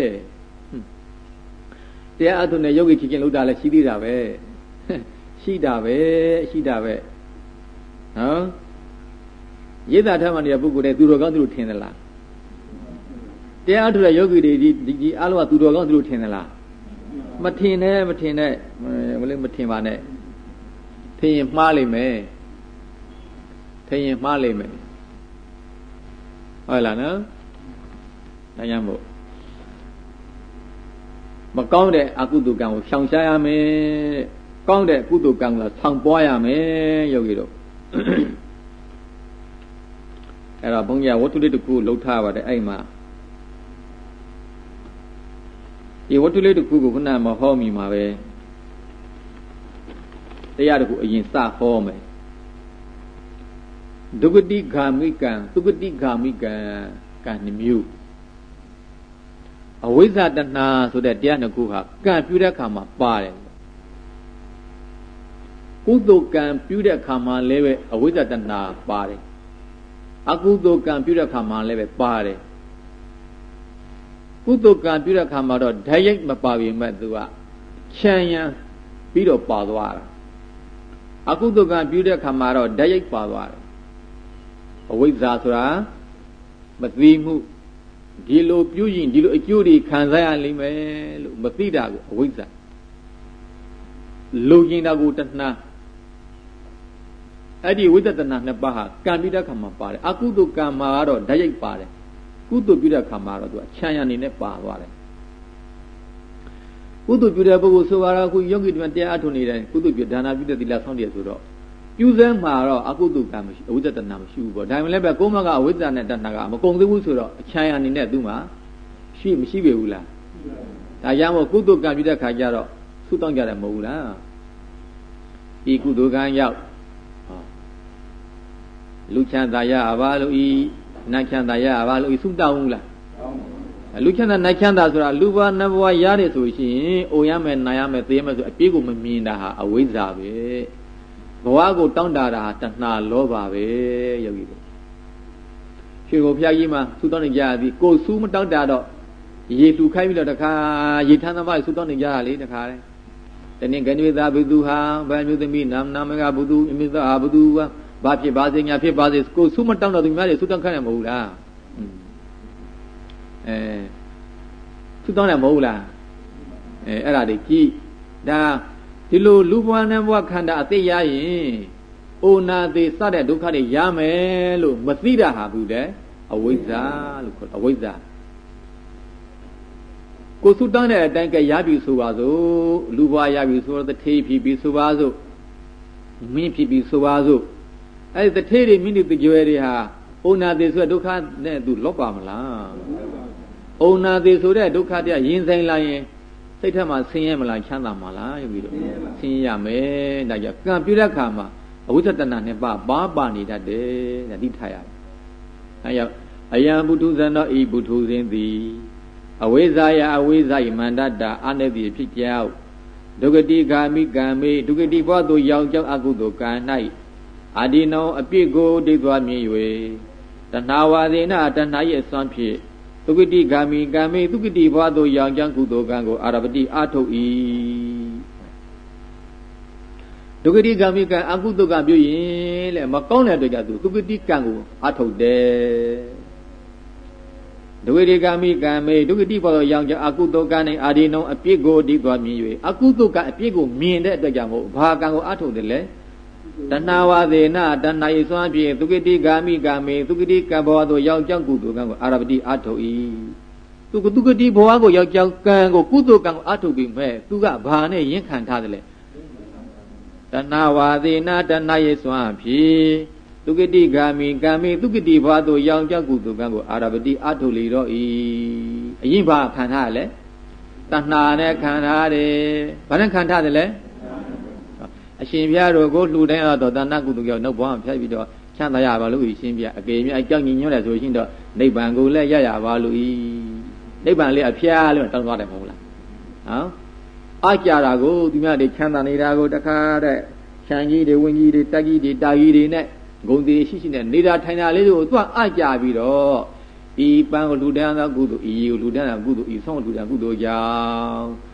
[SPEAKER 1] တရားအထုနဲ့ယောဂီချစ်ချင်းလုံးတာလည်းရှိသေးတာပဲရှိတာပဲရှိတာပဲနော်ရိတ်တာထက်မှနေတဲ့ပုဂ္ဂိုလ်တွေသူတော်ကောင်းသူတို့ထင်သလားတရားအထုတဲ့ယောဂီတွေဒီဒီအားလုံးကသူတော်ကောင်းသူတို့ထင်သလား မထင်နဲ့မထင်နဲ့မလေးမထင်ပါနဲ့ထင်ရင်မှားလိမ့်မယ်ထင်ရင်မှားလိမ့်မယ်ဟုတ်လားနော်ဒါကြောင့်မို့မကောင်းတဲ့အကုသိုလ်ကံကိုရှောင်ရှားရမယ်ကောင်းတဲ့ကုသိုလ်ကံကိုဆောင်ပွားရမယ်ယောဂီတို့အဲ့တော့ဘုန်းကြီးကဝတ္ထုလေးတစ်ခုလှုပ်ထားပါတယ်အဲ့မှာ ဒီဝတ္ထုလေးတစ်ခုကိုခုနမဟောမိမှာပဲတရားတစ်ခုအရင်စဟောမယ်ဒုက္ကတိဂာမိကံဒုက္ကတိဂာမိကံကံနှမျိုးအဝိဇ္ဇတဏှာဆိုတဲ့တရားနှစ်ခုဟာကံပြုတဲ့အခါမှာပါတယ်ကုသိုလ်ကံပြုတဲ့အခါမှာလည်းပဲအဝိဇ္ဇတဏှာပါတယ်အကုသိုလ်ကံပြုတဲ့အခါမှာလည်းပဲပါတယ် ကုသိုလ်ကံပြုတဲ့အခါမှာတော့ဓာတ်ရိုက်မပါပြီမဲ့သူကချမ်းရန်ပြီးတော့ပါသွားတာအကုသိုလ်ကံပြုတဲ့အခါမှာတော့ဓာတ်ရိုက်ပါသွားတယ်အဝိဇ္ဇာဆိုတာမသိမှုဒီလိုပြုရင်ဒီလိုအကျိုးတွေခံစားရလိမ့်မယ်လို့မသိတာကိုအဝိဇ္ဇာလူကျင်တာကိုတဏှာအဲ့ဒီဝိသတနာနှစ်ပါးဟာကံပြီးတဲ့ခါမှာပါတယ်အကုသိုလ်ကံမှာကတော့ဓာတ်ရိုက်ပါတယ် ကုသိုလ်ပြုတဲ့ခါမှာတော့သူကချမ်းရနေနဲ့ပါသွားတယ်ကုသိုလ်ပြုတဲ့ပုဂ္ဂိုလ်ဆိုပါတော့အခုယောဂီတွေတရားအထုံနေတယ်ကုသိုလ်ပြုဒါနာပြုတဲ့သီလဆောင်းတယ်ဆိုတော့ပြုစဲမှာတော့အကုသိုလ်ကံမရှိအဝိဇ္ဇတနာမရှိဘူးပေါ့ဒါမှလည်းပဲကိုယ်မကအဝိဇ္ဇနဲ့တဏှာကမကုန်သေးဘူးဆိုတော့အချမ်းရနေနဲ့သူ့မှာရှိမရှိပေဘူးလားဒါကြောင့်မို့ကုသိုလ်ကံပြုတဲ့ခါကျတော့သုတောင်းကြတယ်မဟုတ်ဘူးလားဒီကုသိုလ်ကံရောက်လူချမ်းသာရပါလို့ဤ နတ်ချမ်းသာရပါလို့ဤသုတောင်းဘူးလားလူချမ်းသာနတ်ချမ်းသာဆိုတာလူဘဝနတ်ဘဝရတယ်ဆိုရှင်အိုရမယ်နာရမယ်သိရမယ်ဆိုအပြည့်ကိုမမြင်တာဟာအဝိဇ္ဇာပဲဘဝကိုတောင်းတတာဟာတဏှာလောဘပဲယောဂီတို့ရွှေကိုဖျားကြီးမှာသုတောင်းနေကြရသည်ကိုစူးမတောင်းတာတော့ရေလှူခိုင်းပြီးတော့တခါရေထမ်းသမားသုတောင်းနေကြရလေတခါလေတနင်္ဂနွေသားဘုသူဟာဗန်မျိုးသမီးနာမနာမကဘုသူအမိသာဘုသူဟာ ဘာဖြစ်ပါစေညာဖြစ်ပါစေကိုဆုမတောင်းတော့သူများတွေဆုတောင်းခိုင်းတယ်မဟုတ်လားအဲဆုတောင်းတယ်မဟုတ်လားအဲအဲ့ဒါတွေကြည့်ဒါဒီလိုလူဘဝနဲ့ဘဝခန္ဓာအသိရရင်အိုနာသေးစတဲ့ဒုက္ခတွေရမယ်လို့မသိတာဟာဘူးတဲ့အဝိဇ္ဇာလို့ခေါ်အဝိဇ္ဇာကိုဆုတောင်းတဲ့အတိုင်းကရပြီဆိုပါစို့လူဘဝရပြီဆိုတော့တထေးဖြစ်ပြီဆိုပါစို့မင်းဖြစ်ပြီဆိုပါစို့ အဲ့ဒီတထေးတွေမိနိတကြွယ်တွေဟာဩနာသေးဆိုတဲ့ဒုက္ခနဲ့သူလော့ပါမလားဩနာသေးဆိုတဲ့ဒုက္ခတရားရင်ဆိုင်လာရင်စိတ်ထက်မှာဆင်းရဲမလားချမ်းသာမလားယူပြီးတော့ဆင်းရဲရမယ်ဒါကြောင့်ကံပြုတဲ့အခါမှာအဝိသတနာနဲ့ပါပါပါနေတတ်တယ်တဲ့ဒီထားရတယ်အဲကြောင့်အယံဘုထုဇံတော်ဤဘုထုဇင်းသည်အဝိဇ္ဇာယအဝိဇ္ဇာယမန္တတာအနတိဖြစ်ကြောက်ဒုက္ကတိဂာမိကံမေဒုက္ကတိဘောသို့ရောက်ကြောက်အကုသိုလ်ကံ၌ အာဒီနောအပြစ်ကိုဒိဋ္ဌွားမြင်၍တဏှာဝါဒေနတဏှာရဲ့စွမ်းဖြင့်သုကတိဂာမိကံမေသုကတိဘွားသို့ရောင်ကျမ်းကုသိုလ်ကံကိုအာရပတိအာထုတ်၏ဒုက္ကတိကံမိကံအကုသိုလ်ကပြုရင်လေမကောင်းတဲ့အတွက်ကြောင့်သူသုကတိကံကိုအာထုတ်တယ်ဒုက္ကတိကံမိကံမေဒုက္ကတိဘောရောင်ကျမ်းအကုသိုလ်ကံနဲ့အာဒီနောအပြစ်ကိုဒိဋ္ဌွားမြင်၍အကုသိုလ်ကအပြစ်ကိုမြင်တဲ့အတွက်ကြောင့်ဘာကံကိုအာထုတ်တယ်လဲ တဏှာဝါသေနတဏှာဤစွမ်းဖြင့်သုကတိဂာမိကာမေသုကတိကံဘဝသို့ရောက်ကြောင်းကုသိုလ်ကံကိုအာရပတိအထုတ်၏သူကသုကတိဘဝကိုရောက်ကြောင်းကံကိုကုသိုလ်ကံကိုအထုတ်ပြီးမဲ့သူကဘာနဲ့ရင်ခံထားတယ်လဲတဏှာဝါသေနတဏှာဤစွမ်းဖြင့်သုကတိဂာမိကာမေသုကတိဘဝသို့ရောက်ကြောင်းကုသိုလ်ကံကိုအာရပတိအထုတ်လေတော့၏အရင်ဘာခံထားရလဲတဏှာနဲ့ခံထားတယ်ဘာနဲ့ခံထားတယ်လဲ အရှင်ဘုရားတို့ကိုလှူတိုင်းတော့တဏ္ဍကုသိုလ်ကြောင့်နှုတ်ဘဝဖြတ်ပြီးတော့ချမ်းသာရပါလို့ဤရှင်ဘုရားအကေမြအကြောင်းညီညွတ်တယ်ဆိုရှင်တော့နိဗ္ဗာန်ကိုလည်းရရပါလို့ဤနိဗ္ဗာန်လေးအဖျားလို့တောင်းသွားတယ်မဟုတ်လားဟမ်အကြတာကိုသူများတွေချမ်းသာနေတာကိုတခါတဲ့ခြံကြီးတွေဝင်းကြီးတွေတက်ကြီးတွေတာကြီးတွေနဲ့ဂုံတီရှိရှိနဲ့နေတာထိုင်တာလေးကိုသူကအကြပြီးတော့ဒီပန်းကိုလူတန်းသောကုသိုလ်ဤကိုလူတန်းသောကုသိုလ်ဤဆုံးလူတန်းကုသိုလ်ကြောင့်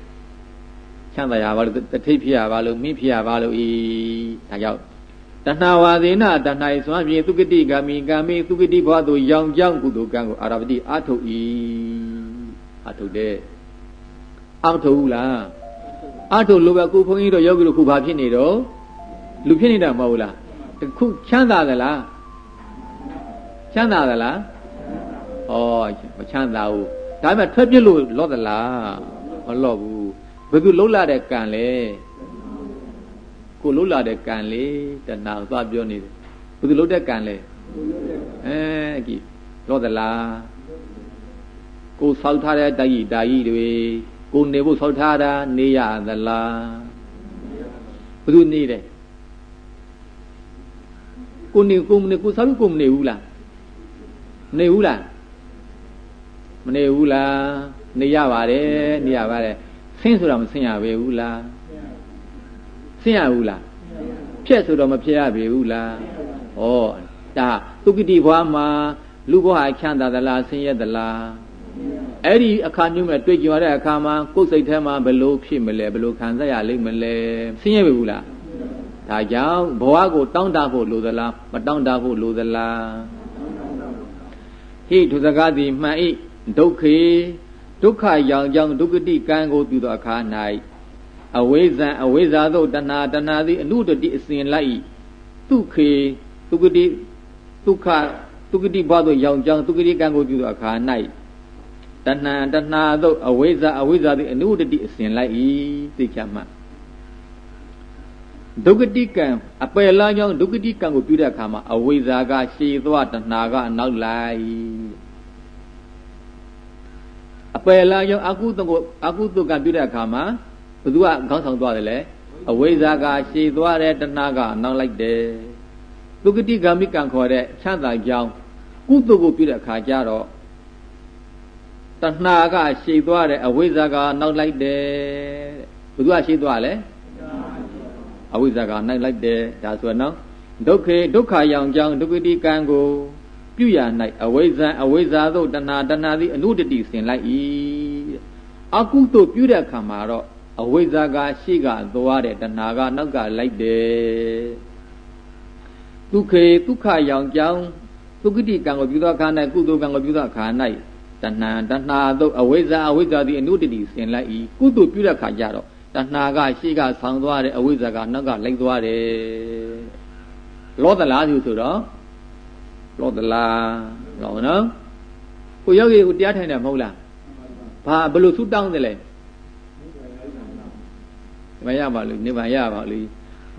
[SPEAKER 1] ချမ်းသာရပါလို့တထိတ်ဖြစ်ရပါလို့မိဖြစ်ရပါလို့ဤဒါကြောင့်တဏှာဝါသေနတဏှာဤစွမ်းဖြင့်သုကတိဂာမိကာမိသုကတိဘဝသို့ရောင်ကြောင်းကုသိုလ်ကံကိုအာရပတိအာထုတ်ဤအာထုတ်တဲ့အာထုတ်ဘူးလားအာထုတ်လို့ပဲကိုဘုန်းကြီးတို့ယောဂီတို့ခုဘာဖြစ်နေတော့လူဖြစ်နေတာမဟုတ်လားခုချမ်းသာသလားချမ်းသာသလားဩမချမ်းသာဘူးဒါပေမဲ့ထွက်ပြလို့လော့သလားမလော့ဘူး ဘယ်သူလှုပ်လာတဲ့ကံလဲကိုလှုပ်လာတဲ့ကံလေတဏှာသွားပြောနေတယ်ဘယ်သူလှုပ်တဲ့ကံလဲအဲကြည့်လောသလားကိုဆောက်ထားတဲ့တိုက်ကြီးတာကြီးတွေကိုနေဖို့ဆောက်ထားတာနေရသလားဘယ်သူနေတယ်ကိုနေကိုမနေကိုဆောက်ကိုမနေဘူးလားနေဘူးလားမနေဘူးလားနေရပါတယ်နေရပါတယ်ဆ င်းဆိုတော့မဆင်းရပေဘူးလားဆင်းရဘူးလားဖြက်ဆိုတော့မဖြက်ရပေဘူးလားဩဒါသုကတိဘွားမှာလူဘဝချမ်းသာသလားဆင်းရဲသလားအဲ့ဒီအခါမျိုးမဲ့တွေ့ကြရတဲ့အခါမှာကိုယ်စိတ်ထဲမှာဘယ်လိုဖြစ်မလဲဘယ်လိုခံစားရလိမ့်မလဲဆင်းရဲပေဘူးလားဒါကြောင့်ဘဝကိုတောင်းတဖို့လိုသလားမတောင်းတဖို့လိုသလားဟိထုစကားသည်မှန်ဤဒုက္ခေ ဒုက္ခရောင်ကြောင့်ဒုက္ခတိကံကိုပြုသောအခါ၌အဝိဇ္ဇံအဝိဇ္ဇာသို့တဏှာတဏှာသည်အနုတတိအစဉ်လိုက်ဒုက္ခေဒုက္ခတိဒုက္ခဒုက္ခတိဘာသို့ရောင်ကြောင့်ဒုက္ခတိကံကိုပြုသောအခါ၌တဏှာတဏှာသို့အဝိဇ္ဇာအဝိဇ္ဇာသည်အနုတတိအစဉ်လိုက်၏သိချမှဒုက္ခတိကံအပယ်လမ်းကြောင့်ဒုက္ခတိကံကိုပြုတဲ့အခါမှာအဝိဇ္ဇာကရှည်သွားတဏှာကအနောက်လိုက်အ ပယ်လာရောအကုသကိုအကုသကပြုတဲ့အခါမှာဘသူကခေါင်းဆောင်သွားတယ်လေအဝိဇ္ဇာကရှည်သွားတယ်တဏှာကနောက်လိုက်တယ်သုကတိဂ ामि ကံခေါ်တဲ့ချမ်းသာကြောင်းကုသကိုပြုတဲ့အခါကျတော့တဏှာကရှည်သွားတယ်အဝိဇ္ဇာကနောက်လိုက်တယ်ဘသူကရှည်သွားလဲအဝိဇ္ဇာကနောက်လိုက်တယ်ဒါဆိုတော့ဒုက္ခေဒုက္ခရောင်ကြောင်းဒုက္ခတိကံကို ပြုရ၌အဝိဇ္ဇံအဝိဇ္ဇာသို့တဏှာတဏှာသည်အနုတတိဆင်လိုက်၏အကုသို့ပြုတဲ့အခါမှာတော့အဝိဇ္ဇာကရှေ့ကသွားတယ်တဏှာကနောက်ကလိုက်တယ်ဒုက္ခေဒုက္ခရောင်ကြောင်းသုကတိကံကိုပြုသောအခါ၌ကုသိုလ်ကံကိုပြုသောအခါ၌တဏှာတဏှာသို့အဝိဇ္ဇာအဝိဇ္ဇာသည်အနုတတိဆင်လိုက်၏ကုသိုလ်ပြုတဲ့အခါကျတော့တဏှာကရှေ့ကဆောင်းသွားတယ်အဝိဇ္ဇာကနောက်ကလိုက်သွားတယ်လောသလားသူဆိုတော့ လောသလားလောနော်ကိုယောဂီကိုတရားထိုင်တယ်မဟုတ်လားဘာဘယ်လိုဆူတောင်းတယ်လဲမရပါလို့နေပါရပါလို့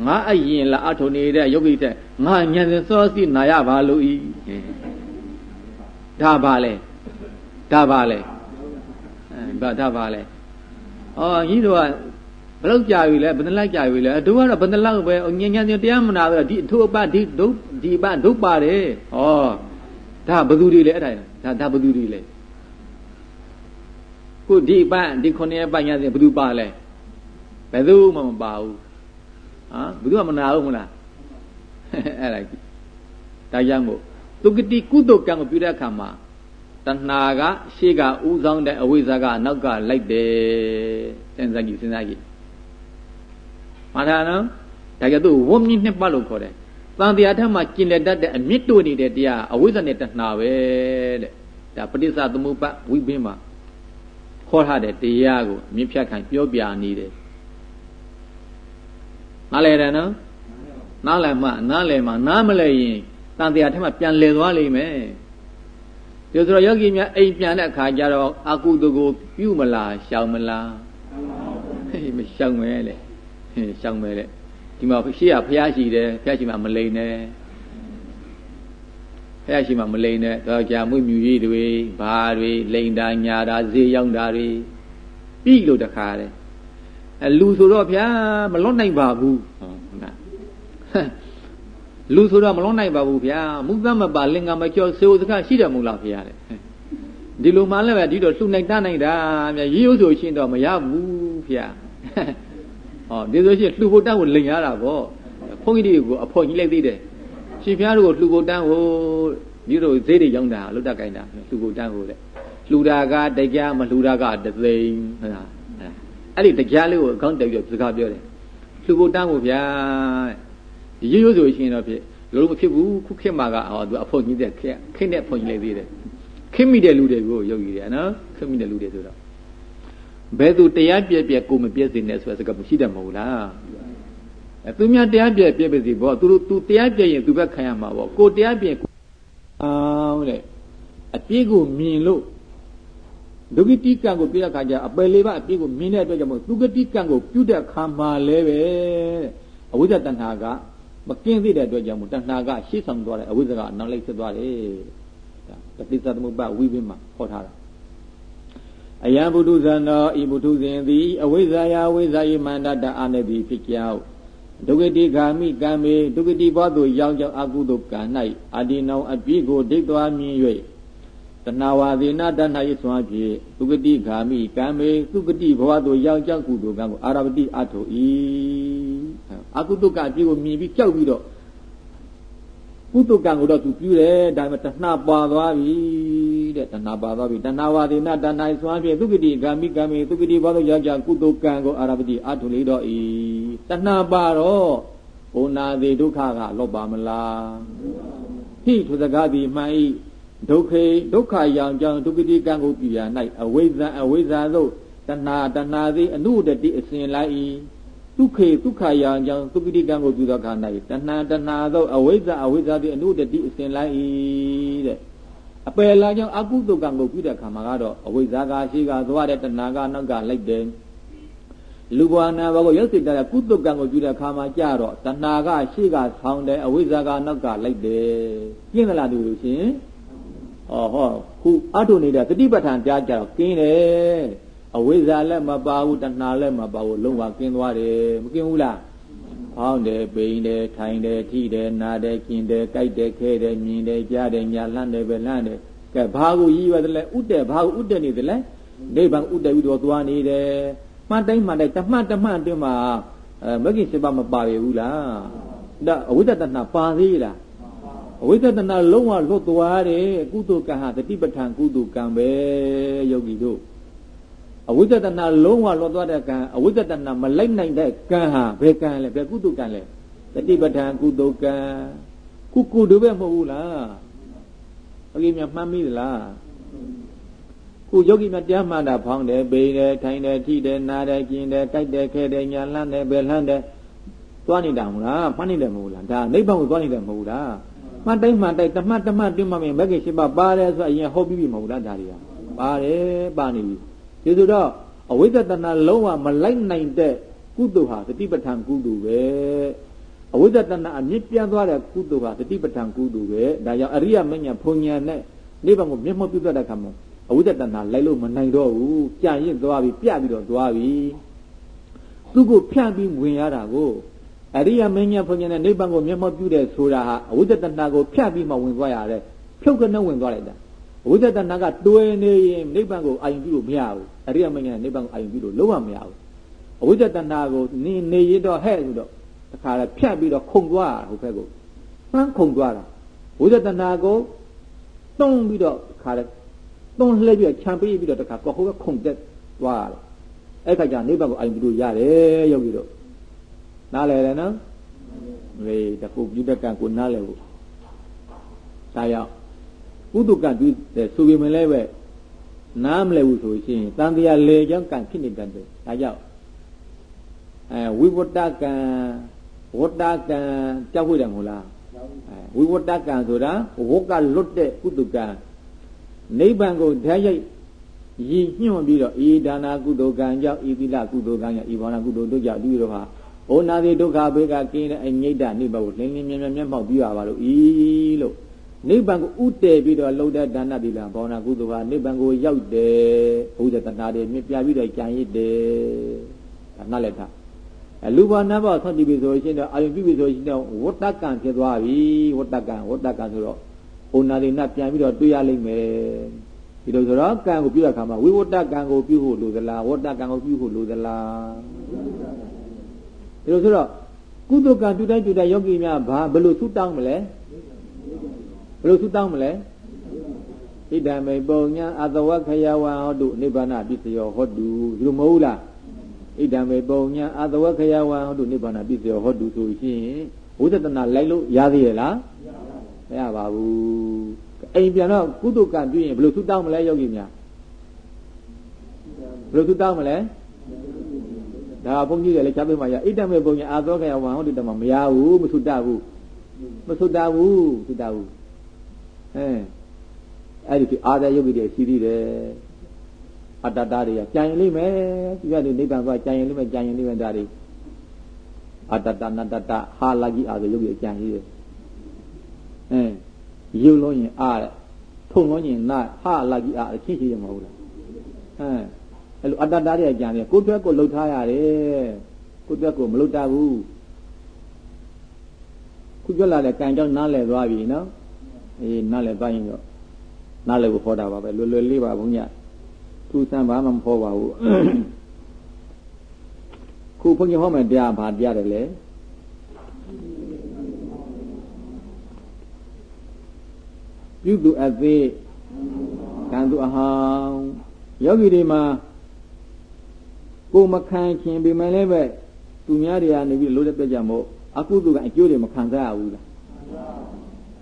[SPEAKER 1] ငါအရင်လာအထုံနေတဲ့ယောဂီတဲ့ငါညံစင်စောစီနာရပါလို့ဤဒါပါလဲဒါပါလဲအဲဘာဒါပါလဲအော်ကြီးတို့က ဘယ်လောက်ကြာပြီလဲဘယ်နှလိုက်ကြာပြီလဲတို့ကတော့ဘယ်နှလောက်ပဲညဉ့်ညံ့တရားမနာပဲဒီအထုပ်ပဒီဒုဒီပဒုပါတယ်ဩဒါဘသူတွေလဲအဲ့ဒါဒါဒါဘသူတွေလဲခုဒီပဒီခုနှစ်ပညာစဉ်ဘသူပါလဲဘယ်သူမှမပါဘူးဟာဘသူမှမနာဘူးမလားအဲ့ဒါဒါကြောင့်မို့သုကတိကုသကံကိုပြုတဲ့အခါမှာတဏှာကရှေ့ကဥဆောင်တဲ့အဝိဇ္ဇာကနောက်ကလိုက်တယ်စဉ်းစားကြည့်စဉ်းစားကြည့် မှန်တာနော်ဒါကြတော့ဝုံမြင့်နှစ်ပတ်လို့ခေါ်တယ်တန်တရားထက်မှကျင်လက်တတ်တဲ့အမြင့်တို့နေတဲ့တရားအဝိဇ္ဇာနဲ့တဏှာပဲတဲ့ဒါပဋိစ္စသမုပ္ပါဝိပင်းမှာခေါ်ထားတဲ့တရားကိုမြင့်ဖြတ်ခံပြောပြနေတယ်နားလည်တယ်နော်နားလည်မှနားလည်မှနားမလဲရင်တန်တရားထက်မှပြန်လည်သွားလိမ့်မယ်ဒီဆိုတော့ယောဂီများအိမ်ပြန်တဲ့အခါကျတော့အကုသိုလ်ကိုပြုမလားရှောင်မလားမရှောင်မဲလေ ရှောင်မဲလေဒီမှာရှေ့ကဖះရှိတယ်ဖះရှိမှမလိန်နဲ့ဖះရှိမှမလိန်နဲ့တော့ကြာမှုမြူကြီးတွေဘာတွေလိန်တာညာတာဈေးရောက်တာတွေပြီလို့တခါတယ်အဲလူဆိုတော့ဗျာမလွတ်နိုင်ပါဘူးဟုတ်လားလူဆိုတော့မလွတ်နိုင်ပါဘူးဗျာမူသမပါလင်္ကာမကျော်စေဝစကရှိတယ်မို့လားဗျာတဲ့ဒီလိုမှလည်းပဲဒီတော့လှူနိုင်တတ်နိုင်တာဗျာရိုးရိုးဆိုရှင်းတော့မရဘူးဗျာ ဟောဒီဆိုရှင်လှူဖို့တန်းကိုလိန်ရတာပေါ့ဘုန်းကြီးတွေကိုအဖို့ကြီးလိုက်သေးတယ်ရှင်ဖျားတို့ကိုလှူဖို့တန်းကိုဒီလိုဈေးတွေရောင်းတာလုတ်တကိုင်းတာလှူဖို့တန်းကိုတဲ့လှူတာကတရားမလှူတာကတသိန်းဟုတ်လားအဲ့ဒီတရားလေးကိုအကောင့်တက်ပြီးစကားပြောတယ်လှူဖို့တန်းကိုဗျာဒီရိုးရိုးဆိုရှင်တော့ဖြစ်လိုလိုမဖြစ်ဘူးခုခေတ်မှာကဟောသူအဖို့ကြီးတဲ့ခေတ်ခေတ်နဲ့ဖို့ကြီးလိုက်သေးတယ်ခေတ်မိတဲ့လူတွေကိုယုတ်ကြည်တယ်နော်ခေတ်မိတဲ့လူတွေဆိုတော့ ဘယ်သူတရားပြည့်ပြည့်ကိုမပြည့်စင်နဲ့ဆိုတဲ့စကားမရှိတယ်မဟုတ်လားအဲသူများတရားပြည့်ပြည့်ပဲစီဘောသူတို့သူတရားပြည့်ရင်သူပဲခံရမှာပေါ့ကိုတရားပြည့်အောင်တဲ့အပြည့်ကိုမြင်လို့ဒုက္ခတိကံကိုပြတဲ့ခါကျအပယ်လေးပါအပြည့်ကိုမြင်တဲ့အတွက်ကြောင့်မို့ဒုက္ခတိကံကိုပြုတဲ့ခါမှာလည်းပဲအဝိဇ္ဇတဏ္ဍာကမကင်းသေးတဲ့အတွက်ကြောင့်မို့တဏ္ဍာကရှေ့ဆောင်သွားတယ်အဝိဇ္ဇကနောက်လိုက်ဖြစ်သွားတယ်ဒါပฏิသသမုပ္ပါဝိပင်းမှာဟောထားတာ အယံဘုဒ္ဓဇံတော်ဤဘုဒ္ဓဇင်သည်အဝိဇ္ဇာယအဝိဇ္ဇာယမန္တတအာနေတိဖြစ်ကြောင်းဒုက္ခတိဂာမိကံမေဒုက္ခတိဘောသို့ရောက်ကြောင်းအကုသိုလ်ကံ၌အာဒီနောင်အပြည့်ကိုဒိတ်သွားမြင်၍တဏဝါသေနတဏှာ၏ဆွမ်းဖြင့်ဒုက္ခတိဂာမိကံမေဒုက္ခတိဘဝသို့ရောက်ကြောင်းကုသိုလ်ကံကိုအာရပတိအထု၏အကုသိုလ်ကအပြည့်ကိုမြင်ပြီးကြောက်ပြီးတော့ ကုသကံကိုတော့သူပြုတယ်ဒါပေမဲ့တဏှာပါသွားပြီတဲ့တဏှာပါသွားပြီတဏှာဝါဒေနတဏှာစွမ်းဖြင့်သုကတိဂာမိကံမိသုကတိဘောသောယောက်ျားကုသကံကိုအာရပတိအထုလေတော့ဤတဏှာပါတော့ဘုနာသေးဒုက္ခကလောပါမလားဟိထုစကားဒီမှန်ဤဒုက္ခေဒုက္ခရောင်ကြောင့်ဒုက္ခတိကံကိုပြရာ၌အဝိဇ္ဇအဝိဇ္ဇာသို့တဏှာတဏှာသည်အနုတတိအစဉ်လိုက်၏ ဒုက္ခေဒုက္ခရာကြောင့်သုပိတိကံကိုပြုသောခါ၌တဏှာတဏှာသောအဝိဇ္ဇအဝိဇ္ဇသည်အနုတတိအစဉ်လိုက်၏တဲ့အပယ်လာကြောင့်အကုသိုလ်ကံကိုပြုတဲ့ခါမှာကတော့အဝိဇ္ဇာကရှိကသွားတဲ့တဏှာကနောက်ကလိုက်တယ်လူဘဝနာဘကိုရုပ်စိတ်တဲ့ကုသကံကိုပြုတဲ့ခါမှာကြတော့တဏှာကရှိကဆောင်းတယ်အဝိဇ္ဇာကနောက်ကလိုက်တယ်ကျင့်သလားသူလို့ရှင်ဟောဟောခုအထုနေတဲ့တတိပဋ္ဌာန်ကြားကြတော့ကျင်းတယ် အဝိဇ္ဇာလည်းမပါဘူးတဏှာလည်းမပါဘူးလုံးဝကင်းသွားတယ်မကင်းဘူးလားဖောင်းတယ်ပိန်တယ်ထိုင်တယ်ထိတယ်နာတယ်กินတယ်ကြိုက်တယ်ခဲတယ်မြင်တယ်ကြားတယ်ညာလှမ်းတယ်ပဲလှမ်းတယ်ကဲဘာကိုရည်ရွယ်တယ်လဲဥတယ်ဘာကိုဥတယ်နေတယ်လဲနိဗ္ဗာန်ဥတယ်ပြီးတော့သွားနေတယ်မှတ်တိုင်းမှတ်တိုင်းတမှတ်တမှတ်အတွင်းမှာအဲမဂ္ဂင်7ပါးမပါရဘူးလားဒါအဝိဇ္ဇတဏပါသေးလားအဝိဇ္ဇတဏလုံးဝလွတ်သွားတယ်ကုသိုလ်ကံဟာတတိပဋ္ဌာန်ကုသိုလ်ကံပဲယောဂီတို့ အဝိဇ္ဇတဏလုံးဝလွတ်သွားတဲ့ကံအဝိဇ္ဇတဏမလိုက်နိုင်တဲ့ကံဟာဘယ်ကံလဲဘယ်ကုသကံလဲတတိပဋ္ဌာန်ကုသကံကုကုတို့ပဲမဟုတ်ဘူးလားအကြီးမြတ်မှတ်မိသလားခုယောဂီမြတ်တရားမှန်တာဖောင်းတယ်ပိန်တယ်ထိုင်တယ်ထိတယ်နားတယ်ကျင်တယ်ကြိုက်တယ်ခဲတယ်ညာလှမ်းတယ်ဘယ်လှမ်းတယ်သွားနေတာမဟုတ်လားမှတ်နေတယ်မဟုတ်လားဒါနိဗ္ဗာန်ကိုသွားနေတယ်မဟုတ်လားမှတ်တိုင်းမှတ်တိုင်းတမတ်တမတ်တွင်းမှမင်းမဂ္ဂင်ရှိပါပါတယ်ဆိုအရင်ဟောပြီးပြီမဟုတ်လားဒါတွေကပါတယ်ပါနေပြီ ဒီဆိုတော့အဝိဇ္ဇတဏလုံးဝမလိုက်နိုင်တဲ့ကုသိုလ်ဟာတတိပဋ္ဌာန်ကုသိုလ်ပဲအဝိဇ္ဇတဏအမြင့်ပြန့်သွားတဲ့ကုသိုလ်ဟာတတိပဋ္ဌာန်ကုသိုလ်ပဲဒါကြောင့်အရိယမဉ္ဇဉ်ဘုံဉာဏ်နဲ့နိဗ္ဗာန်ကိုမျက်မှောက်ပြုတတ်တဲ့ခါမှာအဝိဇ္ဇတဏလိုက်လို့မနိုင်တော့ဘူးကြာရင်သွားပြီပြပြီးတော့သွားပြီသူ့ကိုဖြန့်ပြီးဝင်ရတာကိုအရိယမဉ္ဇဉ်ဘုံဉာဏ်နဲ့နိဗ္ဗာန်ကိုမျက်မှောက်ပြုတဲ့ဆိုတာဟာအဝိဇ္ဇတဏကိုဖြန့်ပြီးမှဝင်သွားရတယ်ဖြုတ်ကနေဝင်သွားလိုက်တာဝိသတနာကတွယ်နေရင်နိဗ္ဗာန်ကိုအာရုံပြုလို့မရဘူး အရိယမဉ္ဇဉ်နိဗ္ဗာန်ကိုအာရုံပြုလို့လုံးဝမရဘူးအဝိဇ္ဇတနာကိုနေနေရတော့ဟဲ့ဆိုတော့တခါလဲဖြတ်ပြီးတော့ခုံသွားဟိုဘက်ကိုမှန်းခုံသွားတာဝိဇ္ဇတနာကိုတုံးပြီးတော့ခါလဲတုံးလှည့်ပြီးတော့ခြံပေးပြီးတော့တခါကောဟိုဘက်ခုံတက်သွားတယ်အဲ့ခါကျနိဗ္ဗာန်ကိုအာရုံပြုလို့ရတယ်ယောဂီတို့နားလည်တယ်နော်မေတခုပြုတက်ကကိုနားလည်ဖို့ဒါရောက်ကုသကံပြုတယ်ဆိုပေမဲ့လည်းပဲ နားမလဲဘူးဆိုရှင်တန်တရားလေကြောင့်ကံဖြစ်နေတတ်တယ်ဒါကြောင့်အဲဝိဝတ္တကံဝတ္တကံကြောက်ခွေတယ်မဟုတ်လားအဲဝိဝတ္တကံဆိုတာဝကလွတ်တဲ့ကုသကံနိဗ္ဗာန်ကိုဓာတ်ရိုက်ရည်ညွှန်ပြီးတော့ဤဒါနာကုသိုလ်ကံကြောင့်ဤသီလကုသိုလ်ကံကြောင့်ဤဘာနာကုသိုလ်တို့ကြောင့်ဒီလိုဟာဩနာတိဒုက္ခဘေကကင်းတဲ့အငိဋ္ဌနိဗ္ဗာန်ကိုလင်းလင်းမြဲမြဲမျက်မှောက်ပြီးရပါလို့ဤလို့ နိဗ္ဗာန်ကိုဥတည်ပြီးတော့လှုပ်တဲ့ဒါနသီလဘာဝနာကုသိုလ်ဟာနိဗ္ဗာန်ကိုရောက်တယ်ဘုရားတဏှာတွေမြပြပြီးတော့ကြံရစ်တယ်ဒါနှလက်ထားအလူဘာနဘောဆောက်တည်ပြီဆိုရှင်တော့အာယုပြုပြီဆိုရှင်တော့ဝတ္တကံဖြစ်သွားပြီဝတ္တကံဝတ္တကံဆိုတော့ဘုနာတွေနဲ့ပြန်ပြီးတော့တွေ့ရလိမ့်မယ်ဒီလိုဆိုတော့ကံကိုပြုတဲ့အခါမှာဝိဝတ္တကံကိုပြုဖို့လိုသလားဝတ္တကံကိုပြုဖို့လိုသလားဒီလိုဆိုတော့ကုသကံပြုတိုင်းပြုတိုင်းယောဂီများဘာဘယ်လိုသုတောင်းမလဲဘ ယ်လိုဆုတောင်းမလဲဣဒံမေပုံညာအတဝခယဝံဟောတုနိဗ္ဗာန်ပစ္စယောဟောတုဒီလိုမဟုတ်လားဣဒံမေပုံညာအတဝခယဝံဟောတုနိဗ္ဗာန်ပစ္စယောဟောတုဆိုရှင်ဝိသတနာလိုက်လို့ရသေးရဲ့လားမရပါဘူးအိမ်ပြန်တော့ကုသကံပြုရင်ဘယ်လိုဆုတောင်းမလဲယောဂီများဘယ်လိုဆုတောင်းမလဲဒါဘုန်းကြီးတွေလည်းချားပေးမှရဣဒံမေပုံညာအာသောခယဝံဟောတုတမမရဘူးမဆုတတ်ဘူးမဆုတတ်ဘူးဆုတတ်ဘူး အဲအဲ့ဒီအာရယုတ်ကြီးတွေရှိသေးတယ်အတ္တတာတွေကကြံရင်လိမ့်မယ်ဒီကနေ့နိဗ္ဗာန်သွားကြံရင်လိမ့်မယ်ကြံရင်လိမ့်မယ်ဒါတွေအတ္တတနတ္တတဟာလာကြီးအားဆိုရုပ်ရကြံရည်တယ်အဲရုပ်လုံးရင်အားတဲ့ထုံလုံးရင်နာဟာလာကြီးအားချင်းချင်းရမဟုတ်လားအဲအဲ့လိုအတ္တတာတွေကကြံတယ်ကိုယ်တွက်ကိုလှုပ်ထားရတယ်ကိုယ်တွက်ကိုမလှုပ်တတ်ဘူးခုကြလာတဲ့ကံကြောင့်နားလည်သွားပြီနော် အေးနားလည်သွားရင်တော့နားလည်ကိုခေါ်တာပါပဲလွယ်လွယ်လေးပါဘုန်းကြီးသူစံဘာမှမခေါ်ပါဘူးခုဘုန်းကြီးဟောမယ်တရားဘာတရားတယ်လဲပြုသူအသေးကံသူအဟောင်းယောဂီတွေမှာကိုမခံခင်ပြီမဲ့လည်းပဲသူများတွေကနေပြီးလို့တဲ့ပြကြမို့အကုသိုလ်ကအကျိုးတွေမခံစားရဘူးလား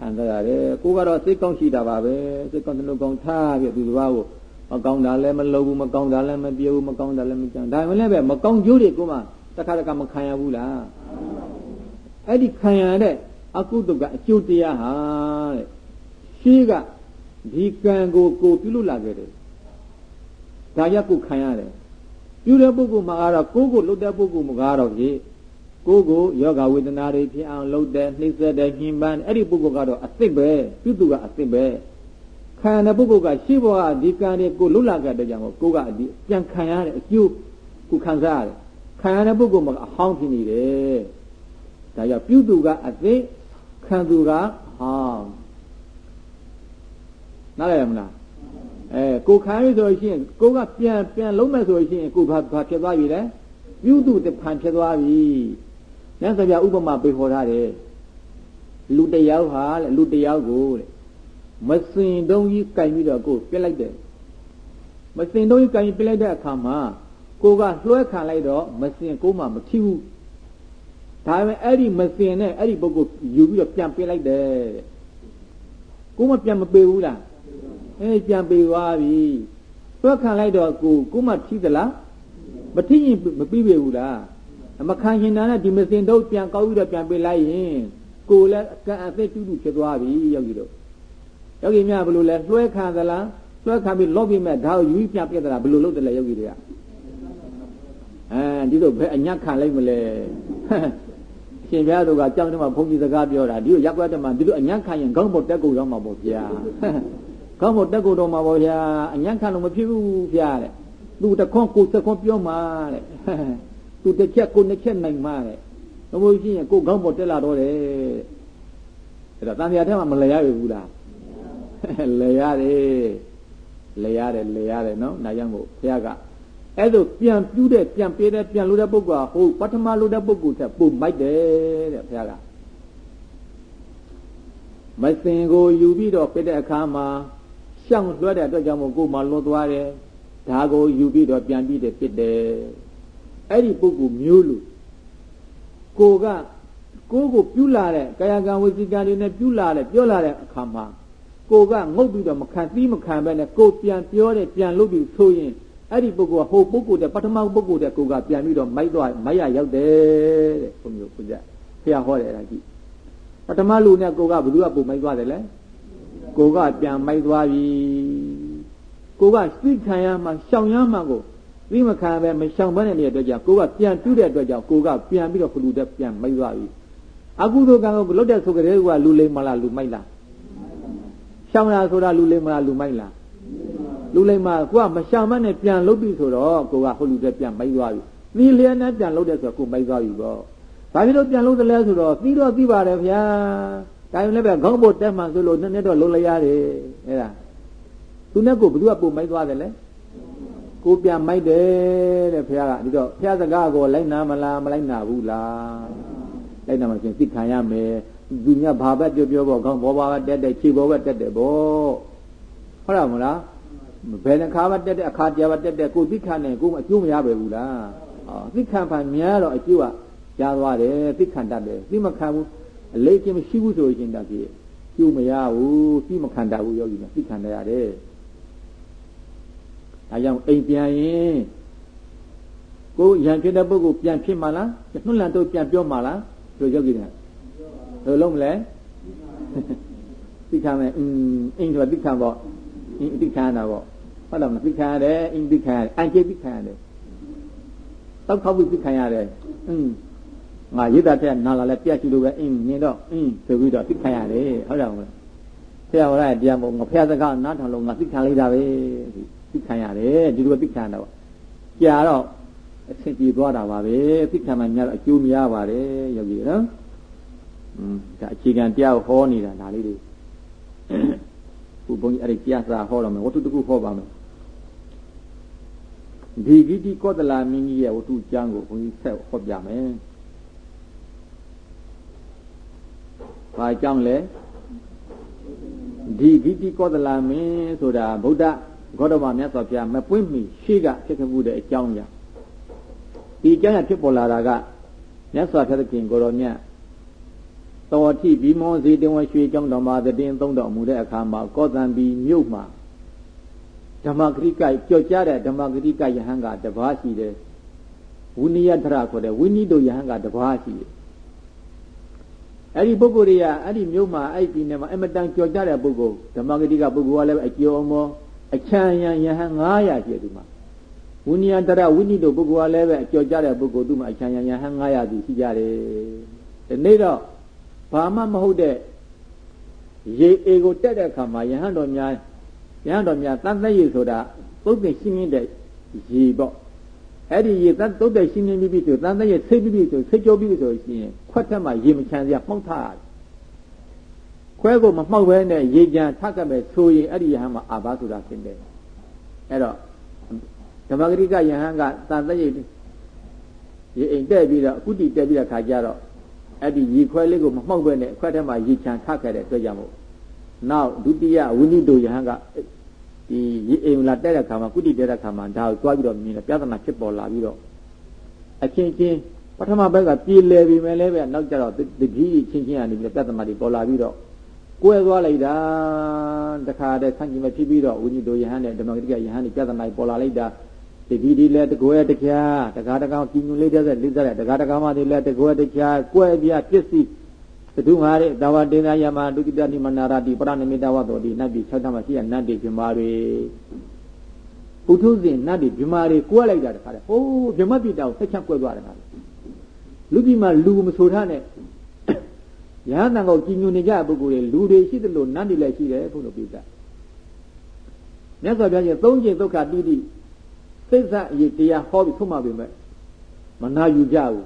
[SPEAKER 1] ခံစားရတယ်ကိုကတော့စိတ်ကောင်းရှိတာပါပဲစိတ်ကောင်းတဲ့လူကောင်းထားပြီးသူတစ်ပါးကိုမကောင်းတာလည်းမလုပ်ဘူးမကောင်းတာလည်းမပြေဘူးမကောင်းတာလည်းမကြမ်းဒါမှလည်းပဲမကောင်းကျိုးတွေကိုမှတခါတခါမခံရဘူးလားအဲ့ဒီခံရတဲ့အကုသိုလ်ကအကျိုးတရားဟာတဲ့ရှိကဒီကံကိုကိုပြုလို့လာခဲ့တယ်ဒါရကိုခံရတယ်ပြုတဲ့ပုဂ္ဂိုလ်မှာကတော့ကိုယ်ကိုလွတ်တဲ့ပုဂ္ဂိုလ်မှာကတော့ဖြင့် ကိုယ်ကိုယောဂဝေဒနာတွေဖြစ်အောင်လုပ်တယ်နှိမ့်ဆက်တယ်ညှဉ်းပန်းအဲ့ဒီပုဂ္ဂိုလ်ကတော့အစ်စ်ပဲပြုသူကအစ်စ်ပဲခံတဲ့ပုဂ္ဂိုလ်ကရှေ့ဘဝဒီကံတွေကိုလွတ်လာခဲ့တဲ့ကြောင့်ကိုယ်ကဒီပြန်ခံရတဲ့အကျိုးကိုခံစားရတယ်ခံရတဲ့ပုဂ္ဂိုလ်မှာအဟောင်းဖြစ်နေတယ်ဒါကြောင့်ပြုသူကအစ်စ်ခံသူကဟောင်းနားလည်ရမလားအဲကိုခံရဆိုရင်ကိုကပြန်ပြန်လုံးမဲ့ဆိုရင်ကိုဘာဘာဖြစ်သွားပြီလဲပြုသူတဖန်ဖြစ်သွားပြီ မြတ်စွာဘုရားဥပမာပေးဟောထားတယ်လူတယောက်ဟာလေလူတယောက်ကိုတဲ့မစင်တုံးကြီးကင်ပြီးတော့ကိုပြစ်လိုက်တယ်မစင်တုံးကြီးကင်ပြစ်လိုက်တဲ့အခါမှာကိုကလွှဲခံလိုက်တော့မစင်ကိုမှမထီဘူးဒါပေမဲ့အဲ့ဒီမစင်နဲ့အဲ့ဒီပုဂ္ဂိုလ်ယူပြီးတော့ပြန်ပြစ်လိုက်တယ်ကိုမပြန်မပေးဘူးလားအဲပြန်ပေးသွားပြီလွှဲခံလိုက်တော့ကိုကိုမှထီသလားမထီရင်မပြီးပြီဘူးလား မခံရှင်တာနဲ့ဒီမစင်တော့ပြန်ကောက်ပြီးတော့ပြန်ပေးလိုက်ရင်ကိုလည်းကံအသက်တူတူဖြစ်သွားပြီယောဂီတို့ယောဂီများဘယ်လိုလဲလွှဲခံသလားလွှဲခံပြီးလော့ပြီးမဲ့ဒါကိုယူပြန်ပြက်သလားဘယ်လိုလုပ်တယ်လဲယောဂီတွေကအဲဒီလိုဘယ်အညက်ခံလိုက်မလဲရှင်ဘုရားတို့ကကြောင်းတမဘုန်းကြီးစကားပြောတာဒီလိုရက်ွက်တမဒီလိုအညက်ခံရင်ခေါင်းပေါ်တက်ကုန်တော့မှာပေါ့ဗျာခေါင်းပေါ်တက်ကုန်တော့မှာပေါ့ဗျာအညက်ခံလို့မဖြစ်ဘူးဗျာတဲ့သူတခွန်းကိုစခွန်းပြောမှာတဲ့ သူတစ်ချက်ကိုနှစ်ချက်နိုင်မှာတဲ့ဘုရားရှင်ကိုခေါင်းပေါ်တက်လာတော့တယ်အဲ့ဒါတန်တရားထဲမှာမလဲရဘူးလားလဲရတယ်လဲရတယ်လဲရတယ်နော်နာយ៉ាងမို့ဘုရားကအဲ့လိုပြန်ပြူးတဲ့ပြန်ပေးတဲ့ပြန်လို့တဲ့ပုဂ္ဂိုလ်ကဟိုပထမလို့တဲ့ပုဂ္ဂိုလ်တက်ပုံမိုက်တယ်တဲ့ဘုရားကမစင်ကိုယူပြီးတော့ပြတဲ့အခါမှာရှောင်းလွှဲတဲ့အတွက်ကြောင့်မို့ကိုယ်မှလွန်သွားတယ်ဒါကိုယူပြီးတော့ပြန်ပြီးတဲ့ပြစ်တယ် အဲ့ဒီပုဂ္ဂိုလ်မျိုးလူကိုကကိုကိုပြုလာတဲ့ကာယကံဝစီကံတွေနဲ့ပြုလာတဲ့ပြောလာတဲ့အခါမှာကိုကငုတ်ပြီးတော့မခံသီးမခံပဲနဲ့ကိုပြန်ပြောတယ်ပြန်လုပ်ပြီးဆိုရင်အဲ့ဒီပုဂ္ဂိုလ်ကဟိုပုဂ္ဂိုလ်တဲ့ပထမပုဂ္ဂိုလ်တဲ့ကိုကပြန်ပြီးတော့မိုက်သွားမိုက်ရရောက်တယ်တဲ့ဘုမျိုးဘုရားဖះဟောတယ်အဲ့ဒါကြည့်ပထမလူနဲ့ကိုကဘယ်သူကပုံမိုက်သွားတယ်လဲကိုကပြန်မိုက်သွားပြီကိုကသိခံရမှရှောင်ရမှကို သိမခံပဲမရှောင်ဘဲနေတဲ့အတွက်ကြောင့်ကိုကပြန်ပြုတဲ့အတွက်ကြောင့်ကိုကပြန်ပြီးတော့ခလူတဲ့ပြန်မိုက်သွားပြီအကုသိုလ်ကံကိုလွတ်တဲ့ဆိုကြတဲ့ကလူလိမ့်မလားလူမိုက်လားရှောင်ရဆိုတာလူလိမ့်မလားလူမိုက်လားလူလိမ့်မကိုကမရှောင်မနဲ့ပြန်လုတ်ပြီဆိုတော့ကိုကဟိုလူတဲ့ပြန်မိုက်သွားပြီသီလျက်နဲ့ပြန်လုတ်တဲ့ဆိုတော့ကိုမိုက်သွားပြီပေါ့ဘာဖြစ်လို့ပြန်လုတ်တယ်လဲဆိုတော့သီတော့သိပါတယ်ဗျာဒါရင်လည်းပဲခေါင်းပုတ်တက်မှဆိုလို့နည်းနည်းတော့လုံးလိုက်ရတယ်အဲ့ဒါသူနဲ့ကိုဘယ်သူကပုံမိုက်သွားတယ်လဲ ကိုပြန်မိုက်တယ်တဲ့ဘုရားကဒီတော့ဘုရားစကားကိုလိုက်နာမလားမလိုက်နာဘူးလားလိုက်နာမှရှင်သိခံရမယ်သူညဘာပဲပြောပြောပေါ့ခေါင်းဘောပါကတက်တယ်ခြေဘောပဲတက်တယ်ပေါ့ဟုတ်လားမလားဘယ်နှခါမှတက်တဲ့အခါတရားမှတက်တဲ့ကိုသိခံတယ်ကိုမအကျိုးမရပဲဘူးလားအော်သိခံဖန်များတော့အကျိုးကရသွားတယ်သိခံတတ်တယ်သိမခံဘူးအလေးချင်းမရှိဘူးဆိုရင်တတ်ပြီကျိုးမရဘူးသိမခံတတ်ဘူးယောဂီကသိခံတတ်ရတယ် ဒါကြောင့်အိမ်ပြန်ရင်ကိုရံဖြစ်တဲ့ပုဂ္ဂိုလ်ပြန်ဖြစ်မှာလားနှုတ်လန်တို့ပြန်ပြောမှာလားတို့ယောဂီတွေဘယ်လုံးမလဲသိခံမယ်အင်းအင်းဆိုသိခံပေါ့အင်းသိခံတာပေါ့ဟုတ်လားမသိခံရတယ်အင်းသိခံရတယ်အန်ကျေသိခံရတယ်တောက်ခေါက်ပြီးသိခံရတယ်อืมငါရစ်တာတဲ့နာလာလဲပြက်ချူလို့ပဲအင်းမြင်တော့အင်းဆိုပြီးတော့သိခံရတယ်ဟုတ်တယ်မလားဆရာဟောရတရားမို့ငါဖះစကားနားထောင်လို့ငါသိခံလိုက်တာပဲ သိခံရတယ်ဒီလိုသိခံတော့ကြာတော့အဆင်ပြေသွားတာပါပဲသိခံမှများတော့အကျိုးများပါတယ်ယောဂီနော်อืมဒါအခြေခံတရားကိုဟောနေတာဒါလေးတွေခုဘုန်းကြီးအဲ့ဒီတရားစာဟောတော့မယ်ဝတ္ထုတခုဟောပါမယ်ဒီဂိတိကောသလမင်းကြီးရဲ့ဝတ္ထုကျမ်းကိုဘုန်းကြီးဆက်ဟောပြမယ်။ဘာကြောင့်လဲဒီဂိတိကောသလမင်းဆိုတာဗုဒ္ဓ ဂေါတမမြတ်စွာဘုရားမပွင့်မီရှေ့ကဖြစ်ခဲ့မှုတဲ့အကြောင်းကြောင့်ဒီအကြောင်းရဖြစ်ပေါ်လာတာကမြတ်စွာဘုရားသခင်ကိုရောမြတ်တော်တိဘီမောဇေတဝရွှေကျောင်းတော်မှာတည်င်းသုံးတော်မူတဲ့အခါမှာကောသံဘီမြို့မှာဓမ္မဂရိကကြော်ကြတဲ့ဓမ္မဂရိကယဟန်ကတပါးရှိတယ်ဝိနည်းထရခေါ်တဲ့ဝိနည်းတို့ယဟန်ကတပါးရှိတယ်အဲ့ဒီပုဂ္ဂိုလ်တွေကအဲ့ဒီမြို့မှာအဲ့ဒီပြည်နယ်မှာအမတန်ကြော်ကြတဲ့ပုဂ္ဂိုလ်ဓမ္မဂတိကပုဂ္ဂိုလ်ကလည်းအကျော်မော အချမ်းရံယဟန်900ရှိတယ်ဒီမှာဝိနည်းတရဝိနည်းတို့ပုဂ္ဂိုလ်ကလည်းပဲအကျော်ကြတဲ့ပုဂ္ဂိုလ်သူ့မှာအချမ်းရံယဟန်900စီရှိကြတယ်ဒီနေ့တော့ဘာမှမဟုတ်တဲ့ရေအေကိုတက်တဲ့အခါမှာယဟန်တော်များယဟန်တော်များတန်သက်ရည်ဆိုတာသုတ်သိရှင်းရင်းတဲ့ရေပေါ့အဲ့ဒီရေတသုတ်တဲ့ရှင်းရင်းပြီးပြီဆိုတန်သက်ရည်ဆိတ်ပြီးပြီဆိုဆိတ်ကြောပြီးပြီဆိုရှင်ခွက်ထက်မှာရေမချမ်းစရာမှောက်ထား ခွဲကိုမမှောက်ဘဲနဲ့ရေကြံထပ်ကမဲ့ဆိုရင်အဲ့ဒီယဟန်မှာအာဘာဆိုတာဖြစ်တယ်အဲ့တော့ဓမ္မဂရိကယဟန်ကတန်သက်ရည်ရေအိမ်တက်ပြီးတော့အခုတည်တက်ပြီးတဲ့ခါကျတော့အဲ့ဒီရေခွဲလေးကိုမမှောက်ဘဲနဲ့ခွက်ထဲမှာရေချမ်းထပ်ခဲ့တဲ့အတွက်ကြောင့်မို့နောက်ဒုတိယဝိနိတောယဟန်ကဒီရေအိမ်လာတက်တဲ့ခါမှာကုတိတက်တဲ့ခါမှာဒါကိုတွားပြီးတော့မြင်တယ်ပြဿနာဖြစ်ပေါ်လာပြီးတော့အချင်းချင်းပထမဘက်ကပြေလည်ပြီမဲ့လည်းပဲနောက်ကျတော့တကြီးချင်းချင်းကနေပြီးပြဿနာတွေပေါ်လာပြီးတော့ ကွဲသွားလိုက်တာတခါတည်းဆန့်ကျင်မဖြစ်ပြီးတော့ဝိနိတောယဟန်နဲ့ဓမ္မဂတိကယဟန်တွေပြဿနာတွေပေါ်လာလိုက်တာတတိဒီလဲတကွဲတခြားတကားတကောင်ကြီးညွလေးတဲ့လေးတဲ့တကားတကောင်မှဒီလဲတကွဲတခြားကွဲပြပစ္စည်းသတုငါရေတဝတေနာယမဒုတိယနိမနာရတိပရဏိမိတဝတောတိနတ်ပြည်၆ဌာမရှိရနတ်တွေပြမာတွေပုထုဇဉ်နတ်တွေပြမာတွေကိုယ်လိုက်တာတခါလေဟိုးဗြဟ္မပိတောဆက်ချကွဲသွားတယ်ခါလေလူပြည်မှာလူမဆိုထားနဲ့ ရဟန်းတန်ကိုကြည်ညိုနေကြပုဂ္ဂိုလ်တွေလူတွေရှိသလိုနတ်တွေလည်းရှိတယ်ဘုလိုပြတာမြတ်စွာဘုရားရှင်သုံးကျင့်ဒုက္ခတိတိစိတ်ဆက်အရေးတရားဟောပြီးဆုံးမပေးမယ်မနာယူကြဘူး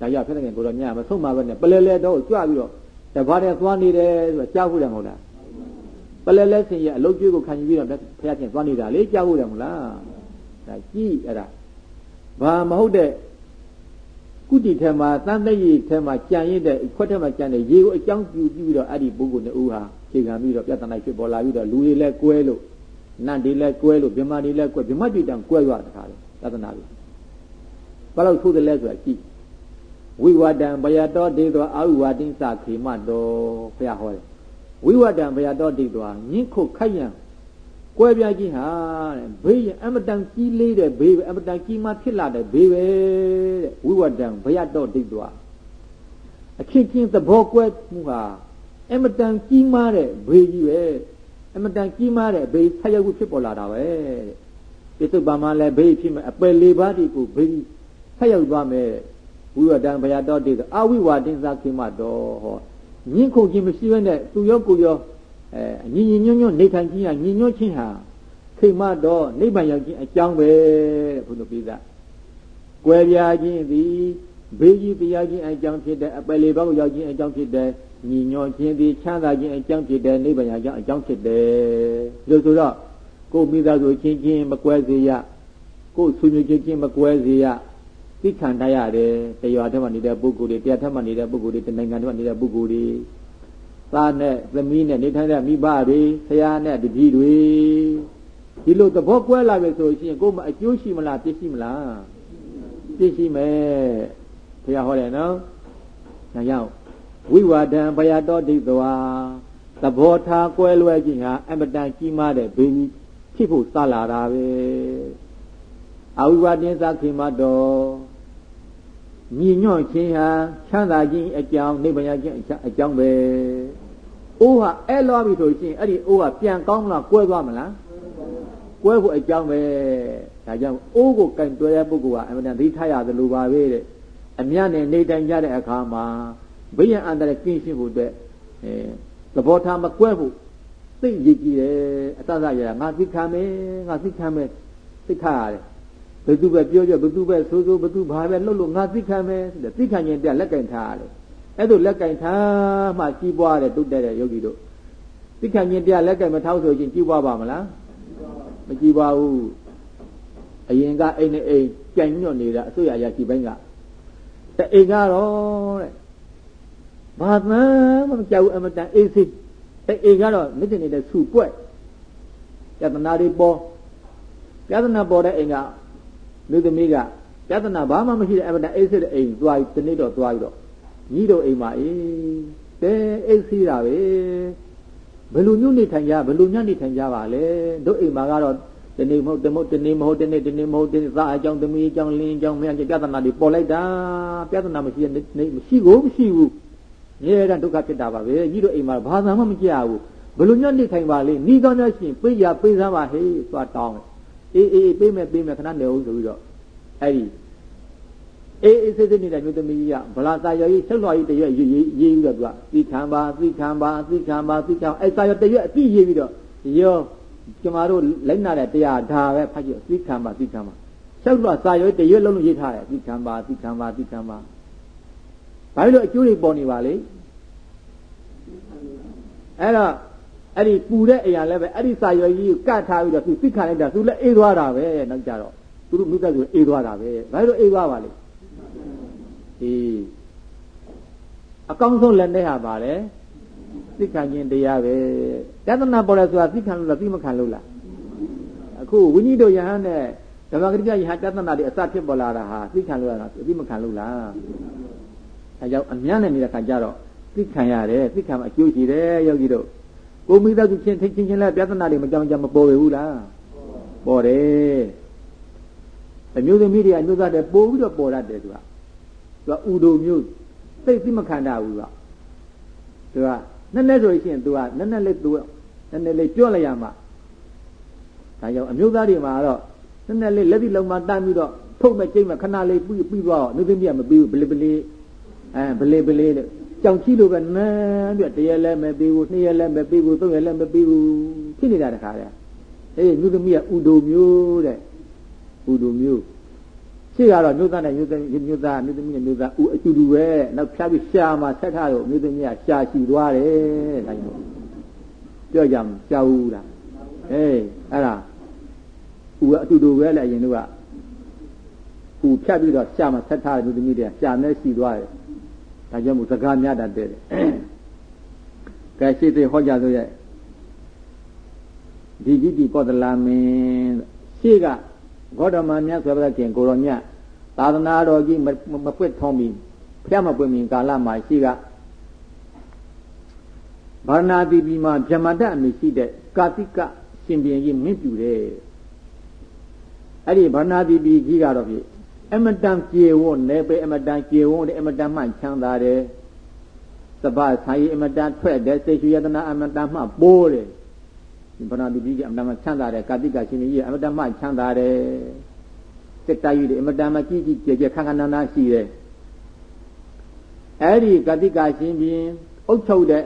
[SPEAKER 1] ဒါရဖက်တဲ့ကိုတော့ညမဆုံးမပဲနဲ့ပလဲလဲတော့ကြွပြီးတော့တဘာတဲ့သွားနေတယ်ဆိုတော့ကြားဖို့တယ်မဟုတ်လားပလဲလဲဆင်ရအလုတ်ကျွေးကိုခံယူပြီးတော့ဖះချင်းသွားနေတာလေကြားဖို့တယ်မဟုတ်လားဒါကြည့်အဲ့ဒါဘာမဟုတ်တဲ့ ကုတိထဲမှာတန်တဲ့ရေထဲမှာကြံရစ်တဲ့ခွက်ထဲမှာကြံတဲ့ရေကိုအကြောင်းပြုပြီးတော့အဲ့ဒီပုဂ္ဂိုလ်နှစ်ဦးဟာခြေခံပြီးတော့ပြဿနာဖြစ်ပေါ်လာပြီးတော့လူတွေလည်းကွဲလို့နတ်တွေလည်းကွဲလို့ဗြဟ္မာတွေလည်းကွဲဗြဟ္မာပြည်တံကွဲသွားတခါလေပြဿနာပြီဘာလို့ဆိုးတယ်လဲဆိုတာကြည့်ဝိဝဒံဘယတောဒေသောအာဝဝတိသခေမတောဘုရားဟောတယ်ဝိဝဒံဘယတောဒေသောညင်းခုတ်ခိုက်ရန် ကွဲပြားခြင်းဟာတဲ့ဘေးရအမတန်ကြီးလေးတဲ့ဘေးပဲအမတန်ကြီးမှဖြစ်လာတဲ့ဘေးပဲတဲ့ဝိဝဒံဘယတောဒေသောအခင်းချင်းသဘောကွဲမှုဟာအမတန်ကြီးမားတဲ့ဘေးကြီးပဲအမတန်ကြီးမားတဲ့ဘေးဆက်ရောက်ဖြစ်ပေါ်လာတာပဲတဲ့ပိဿုပါမလည်းဘေးဖြစ်မယ်အပယ်လေးပါးဒီကိုဘေးဆက်ရောက်သွားမယ်ဝိဝဒံဘယတော်တေအဝိဝါတင်္စာခိမတော်ဟောညင်းခုန်ခြင်းမရှိဘဲနဲ့သူရောကိုရော အဲညီညီညွတ်ညွတ်နေထိုင်ခြင်းဟာညီညွတ်ခြင်းဟာခိမတော်နိဗ္ဗာန်ရောက်ခြင်းအကြောင်းပဲတဲ့ဘုလိုပိသကွယ်ပြားခြင်းသည်ဘေးကြီးတရားခြင်းအကြောင်းဖြစ်တဲ့အပယ်လေးပါးကိုရောက်ခြင်းအကြောင်းဖြစ်တဲ့ညီညွတ်ခြင်းသည်ချမ်းသာခြင်းအကြောင်းဖြစ်တဲ့နိဗ္ဗာန်ရောက်ခြင်းအကြောင်းဖြစ်တယ်လို့ဆိုတော့ကိုမိသားစုချင်းချင်းမကွဲစေရကိုဆွေမျိုးချင်းချင်းမကွဲစေရသိခံတတ်ရတယ်တရွာထဲမှာနေတဲ့ပုဂ္ဂိုလ်တွေတရားထဲမှာနေတဲ့ပုဂ္ဂိုလ်တွေတနိုင်ငံထဲမှာနေတဲ့ပုဂ္ဂိုလ်တွေ သားနဲ့သမီးနဲ့နေထိုင်တဲ့မိဘတွေဆရာနဲ့တပည့်တွေဒီလိုသဘောကွဲလာပြီဆိုရင်ကိုယ်မအကျိုးရှိမလားပြည့်ရှိမလားပြည့်ရှိမယ်ဘုရားဟောတယ်နော်။ဒါကြောင့်ဝိဝါဒံဘယတော်ဒိဋ္ဌဝါသဘောထားကွဲလွဲခြင်းဟာအမတန်ကြီးမားတဲ့ဘေးကြီးဖြစ်ဖို့စလာတာပဲ။အဝိဝါဒင်းသခင်မတော်ညီညွတ်ခြင်းဟာချမ်းသာခြင်းအကြောင်းနိဗ္ဗာန်ခြင်းအကြောင်းပဲ အိုးဟာအဲလွားပြီဆိုရှင်အဲ့ဒီအိုးကပြန်ကောင်းမလားကွဲသွားမလားကွဲဖို့အကြောင်းပဲဒါကြောင့်အိုးကိုကင်တွဲတဲ့ပုဂ္ဂိုလ်ကအမှန်တန်သိထားရသလိုပါပဲတဲ့အမြနဲ့နေတိုင်ကြတဲ့အခါမှာဘိယံအန္တရာယ်ကင်းရှင်းဖို့အတွက်အဲသဘောထားမကွဲဖို့သိရည်ကြည်တယ်အတ္တရရငါသိခံမယ်ငါသိခံမယ်သိခါရတယ်ဘယ်သူပဲပြောကြဘယ်သူပဲဆိုဆိုဘယ်သူဘာပဲလှုပ်လို့ငါသိခံမယ်ဆိုတဲ့သိခံခြင်းတက်လက်ကင်ထားရတယ် အဲ့ဒါလက်ကင်ထားမှကြီးပွားတဲ့တုတ်တဲ့ယောဂီတို့သိခံခြင်းတက်လက်ကင်မထောက်ဆိုရင်ကြီးပွားပါမလားမကြီးပွားဘူးအရင်ကအိမ်နဲ့အိမ်ကြိုင်ညွတ်နေတာအစိုးရရရှိပိုင်းကတဲ့အိမ်ကတော့တဲ့ဘာမှမကြောက်အမတန်အေးစိတဲ့အိမ်ကတော့မြင့်နေတဲ့ဆူပွက်ယတနာတွေပေါ်ပြဿနာပေါ်တဲ့အိမ်ကလူသမီးကပြဿနာဘာမှမရှိတဲ့အမတန်အေးစိတဲ့အိမ်သွားပြီးတနေ့တော့သွားပြီးတော့ ညီတို့အိမ်မှာအေးတဲအိတ်စီးတာပဲဘယ်လိုညှို့နေထိုင်ကြဘယ်လိုညှနေထိုင်ကြပါလဲတို့အိမ်မှာကတော့တနေ့မဟုတ်တမဟုတ်တနေ့မဟုတ်တနေ့တနေ့မဟုတ်တနေ့သားအကြောင်းသမီးအကြောင်းလင်းအကြောင်းမင်းအကြောင်းပြဿနာတွေပေါ်လိုက်တာပြဿနာမရှိနေမရှိကိုမရှိဘူးရဲရဒုက္ခဖြစ်တာပါပဲကြီးတို့အိမ်မှာဘာသာမှမကြရဘူးဘယ်လိုညနေထိုင်ပါလဲဤကောင်းများရှင်ပေးရပေးစမ်းပါဟေးသွားတောင်းအေးအေးပေးမယ်ပေးမယ်ခဏနေအောင်ဆိုပြီးတော့အဲ့ဒီ အေးအေးစစ်စစ်နေတဲ့မြို့သမီးကြီးကဗလာစာရွကြီးဆက်လွှာကြီးတရွက်ရေးရေးပြီးတော့သူကသီခံပါသီခံပါသီခံပါသီခံအဲ့စာရွတရွက်အတိရေးပြီးတော့ရောကျမတို့လိုက်နာတဲ့တရားဒါပဲဖတ်ကြည့်သီခံပါသီခံပါဆက်လွှာစာရွတရွက်လုံးလုံးရေးထားတယ်သီခံပါသီခံပါသီခံပါဘာလို့အကျိုးတွေပေါ်နေပါလဲအဲ့တော့အဲ့ဒီပူတဲ့အရာလည်းပဲအဲ့ဒီစာရွကြီးကိုကတ်ထားပြီးတော့သူသိခံလိုက်တာသူလည်းအေးသွားတာပဲနောက်ကြတော့သူတို့မိသက်ဆိုအေးသွားတာပဲဘာလို့အေးသွားပါလဲ အေးအကောင်းဆုံးလက်နဲ့ဟာပါလေသိခံခြင်းတရားပဲတသနာပေါ်လဲဆိုတာသိခံလို့လားသိမခံလို့လားအခုဝိနည်းတို့ယဟန်နဲ့ဓမ္မဂရိယယဟန်တသနာတွေအစဖြစ်ပေါ်လာတာဟာသိခံလို့လားသိမခံလို့လားအဲကြောင့်အများနဲ့နေတဲ့ခါကျတော့သိခံရတယ်သိခံမှအကျိုးရှိတယ်ယောဂီတို့ကိုမိသားစုချင်းထိချင်းချင်းလဲပြဿနာတွေမကြောင်ကြမပေါ်ဘူးလားပေါ်တယ် အမျိုးသမီးတွေအမျိုးသားတွေပို့ပြီးတော့ပေါ်တတ်တယ်သူကသူကဥဒုံမျိုးစိတ်သိမခံတာဘူးကသူကနည်းနည်းဆိုရင်သူကနည်းနည်းလေးသူနည်းနည်းလေးပြောလိုက်ရမှာဒါကြောင့်အမျိုးသားတွေမှာတော့နည်းနည်းလေးလက်ပြီးလုံမှတမ်းပြီးတော့ထုတ်မဲ့ကျိတ်မဲ့ခဏလေးပြီးပြီးသွားတော့အမျိုးသမီးကမပြီးဘူးဘလဘလအဲဘလေဘလေတဲ့ကြောင်ချီလို့ပဲနန်းပြတရက်လည်းမပြီးဘူးနှစ်ရက်လည်းမပြီးဘူးသုံးရက်လည်းမပြီးဘူးဖြစ်နေတာတခါတည်းအေးမြို့သမီးကဥဒုံမျိုးတဲ့ ဥဒုံမျိုးရှိကတော့မြို့သားနဲ့မြို့သမီးမြို့သားမြို့သမီးနဲ့မြို့သားဥအကျူတူပဲနောက်ဖြားပြီးရှာမှာဆက်ထားတော့မြို့သမီးကရှာရှိသွားတယ်ဒါကြောင့်ပြောကြမှာရှာဘူးလားအေးအဲ့ဒါဥအတူတူပဲလေအရင်တို့ကဥဖြတ်ပြီးတော့ရှာမှာဆက်ထားတဲ့မြို့သမီးတွေကရှာနေရှိသွားတယ်ဒါကြောင့်မို့စကားများတတ်တယ်ကဲရှိသေးဟောကြဆိုရဲ့ဒီကြည့်ဒီကောသလမင်းရှေ့က ဂေါတမမြတ်ဆွေဘုရားခင်ကိုရောမြတ်သာသနာတော်ကြီးမပွက်ထုံးပြီးဖျက်မပွင့်မီကာလမှာရှိကဗာရဏသီပြည်မှာဗြဟ္မတအမည်ရှိတဲ့ကာတိကရှင်ပြန်ကြီးမင်းပြူတယ်အဲ့ဒီဗာရဏသီပြည်ကြီးကတော့ဖြင့်အမတန်ကြေဝွန်းနေပဲအမတန်ကြေဝွန်းတယ်အမတန်မှချမ်းသာတယ်သဗ္ဗဆိုင်အမတန်ထွက်တယ်စိတ်ရှုယတနာအမတန်မှပိုးတယ် ဗနာတိပိကအမတန်မှချမ်းသာတယ်ကာတိကရှင်ကြီးကအမတန်မှချမ်းသာတယ်စိတ်တိုင်းရည်အမတန်မှကြီးကြီးကျယ်ကျယ်ခန်းခန်းနာနာရှိတယ်အဲ့ဒီကာတိကရှင်ပြင်အုပ်ချုပ်တဲ့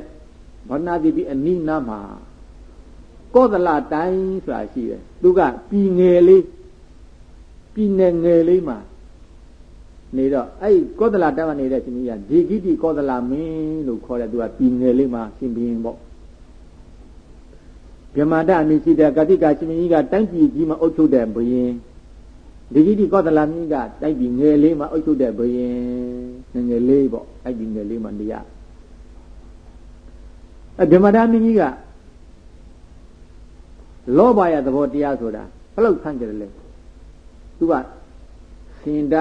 [SPEAKER 1] ဗနာတိပိအနိနာမှာကောသလတိုင်းဆိုတာရှိတယ်သူကပြည်ငယ်လေးပြည်နယ်ငယ်လေးမှာနေတော့အဲ့ကောသလတက်ကနေနေတဲ့ရှင်ကြီးကဒီဂိတိကောသလမင်းလို့ခေါ်တဲ့သူကပြည်ငယ်လေးမှာရှင်ဘင်းပေါ့ ဗြဟ္မာတအမည်ရှိတဲ့ကတိကရှင်ကြီးကတိုင်းပြည်ကြီးမှာအုပ်ချုပ်တဲ့ဘုရင်ဒီဂိတိကောသလမင်းကတိုင်းပြည်ငယ်လေးမှာအုပ်ချုပ်တဲ့ဘုရင်ငယ်လေးပေါ့အဲ့ဒီငယ်လေးမှာနေရအဲ့ဗြဟ္မာတမင်းကြီးကလောဘရဲ့သဘောတရားဆိုတာဘယ်လောက်ဆန်းကြတယ်လဲသူကစင်ဒ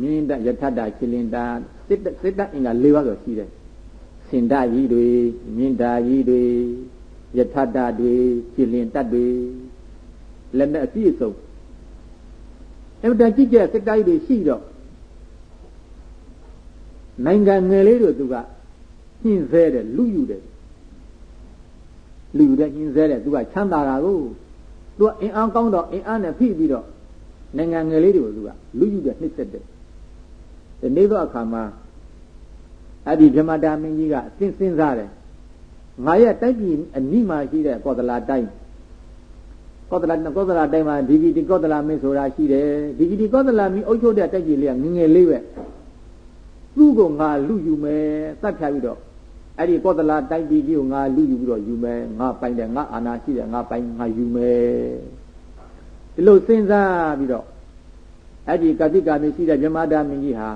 [SPEAKER 1] မြင်ဒယထတချီလင်တာစစ်စစ်တအင်္ဂါ၄ပါးဆိုရှိတယ်စင်ဒကြီးတွေမြင်တာကြီးတွေ ယထတတွေချီလင်တတ်တွေလက်နဲ့အပြည့်အစုံအဲ့ဒါကြည့်ကြစစ်တိုင်းတွေရှိတော့နိုင်ငံငယ်လေးတို့သူကညှင်းဆဲတယ်လူယူတယ်လူယူတယ်ညှင်းဆဲတယ်သူကချမ်းသာတာကို
[SPEAKER 2] သူကအင်အားကောင်းတော့အင်အားနဲ့ဖိပြီးတော့နိုင်ငံငယ်လေးတွေကိုသူကလူယူတဲ့နှိမ့်ဆက်တယ်ဒီနေ့တော့အခါမှာအဲ့ဒီဗြဟ္မတာမင်းကြီးကအသင်စဉ်းစားတယ် ငါရဲ့တိုက်ပြည်အနိမှာရှိတဲ့ကောသလတိုင်းကောသလကောသလတိုင်းမှာဒီဂီဒီကောသလမင်းဆိုတာရှိတယ်ဒီဂီဒီကောသလမင်းအုပ်ချုပ်တဲ့တိုက်ပြည်လေးကငငယ်လေးပဲသူ့ကိုငါလူယူမယ်တတ်ဖြတ်ပြီးတော့အဲ့ဒီကောသလတိုင်းပြည်ကြီးကိုငါလူယူပြီးတော့ယူမယ်ငါပိုင်တယ်ငါအာဏာရှိတယ်ငါပိုင်ငါယူမယ်ဒီလိုစဉ်းစားပြီးတော့အဲ့ဒီကတိကာမရှိတဲ့မြမတာမင်းကြီးဟာ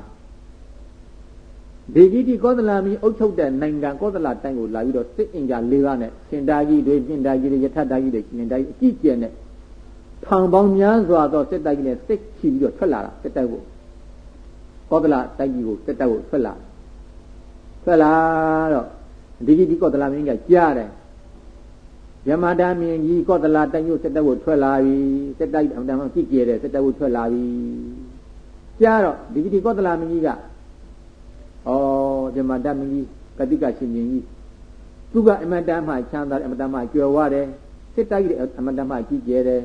[SPEAKER 2] ဒေဂီတိကောသလမီအုပ်ချုပ်တဲ့နိုင်ငံကောသလတိုင်းကိုလာပြီးတော့စစ်အင်ဂျာ၄ပါးနဲ့ရှင်တာကြီးတွေပြင်တာကြီးတွေယထတာကြီးတွေရှင်တာကြီးအကြည့်ကျန်တဲ့ထောင်ပေါင်းများစွာသောစစ်တပ်ကြီးနဲ့စစ်ချီပြီးတော့ထွက်လာတာစစ်တပ်ကိုကောသလတိုက်ကြီးကိုစစ်တပ်ကိုထွက်လာထွက်လာတော့ဒေဂီတိကောသလမင်းကကြားတယ်ယမတာမြင်ကြီးကောသလတိုင်းကိုစစ်တပ်ကိုထွက်လာပြီစစ်တပ်အမှန်တမ်းကြည့်ကြတယ်စစ်တပ်ကိုထွက်လာပြီကြားတော့ဒေဂီတိကောသလမင်းကြီးကဩ ဓမ္မတမင်းကြီးကတိကရှင်ရှင်ကြီးသူကအမတန်မှချမ်းသာတယ်အမတန်မှကြွယ်ဝတယ်စစ်တိုက်တယ်အမတန်မှကြီးကျယ်တယ်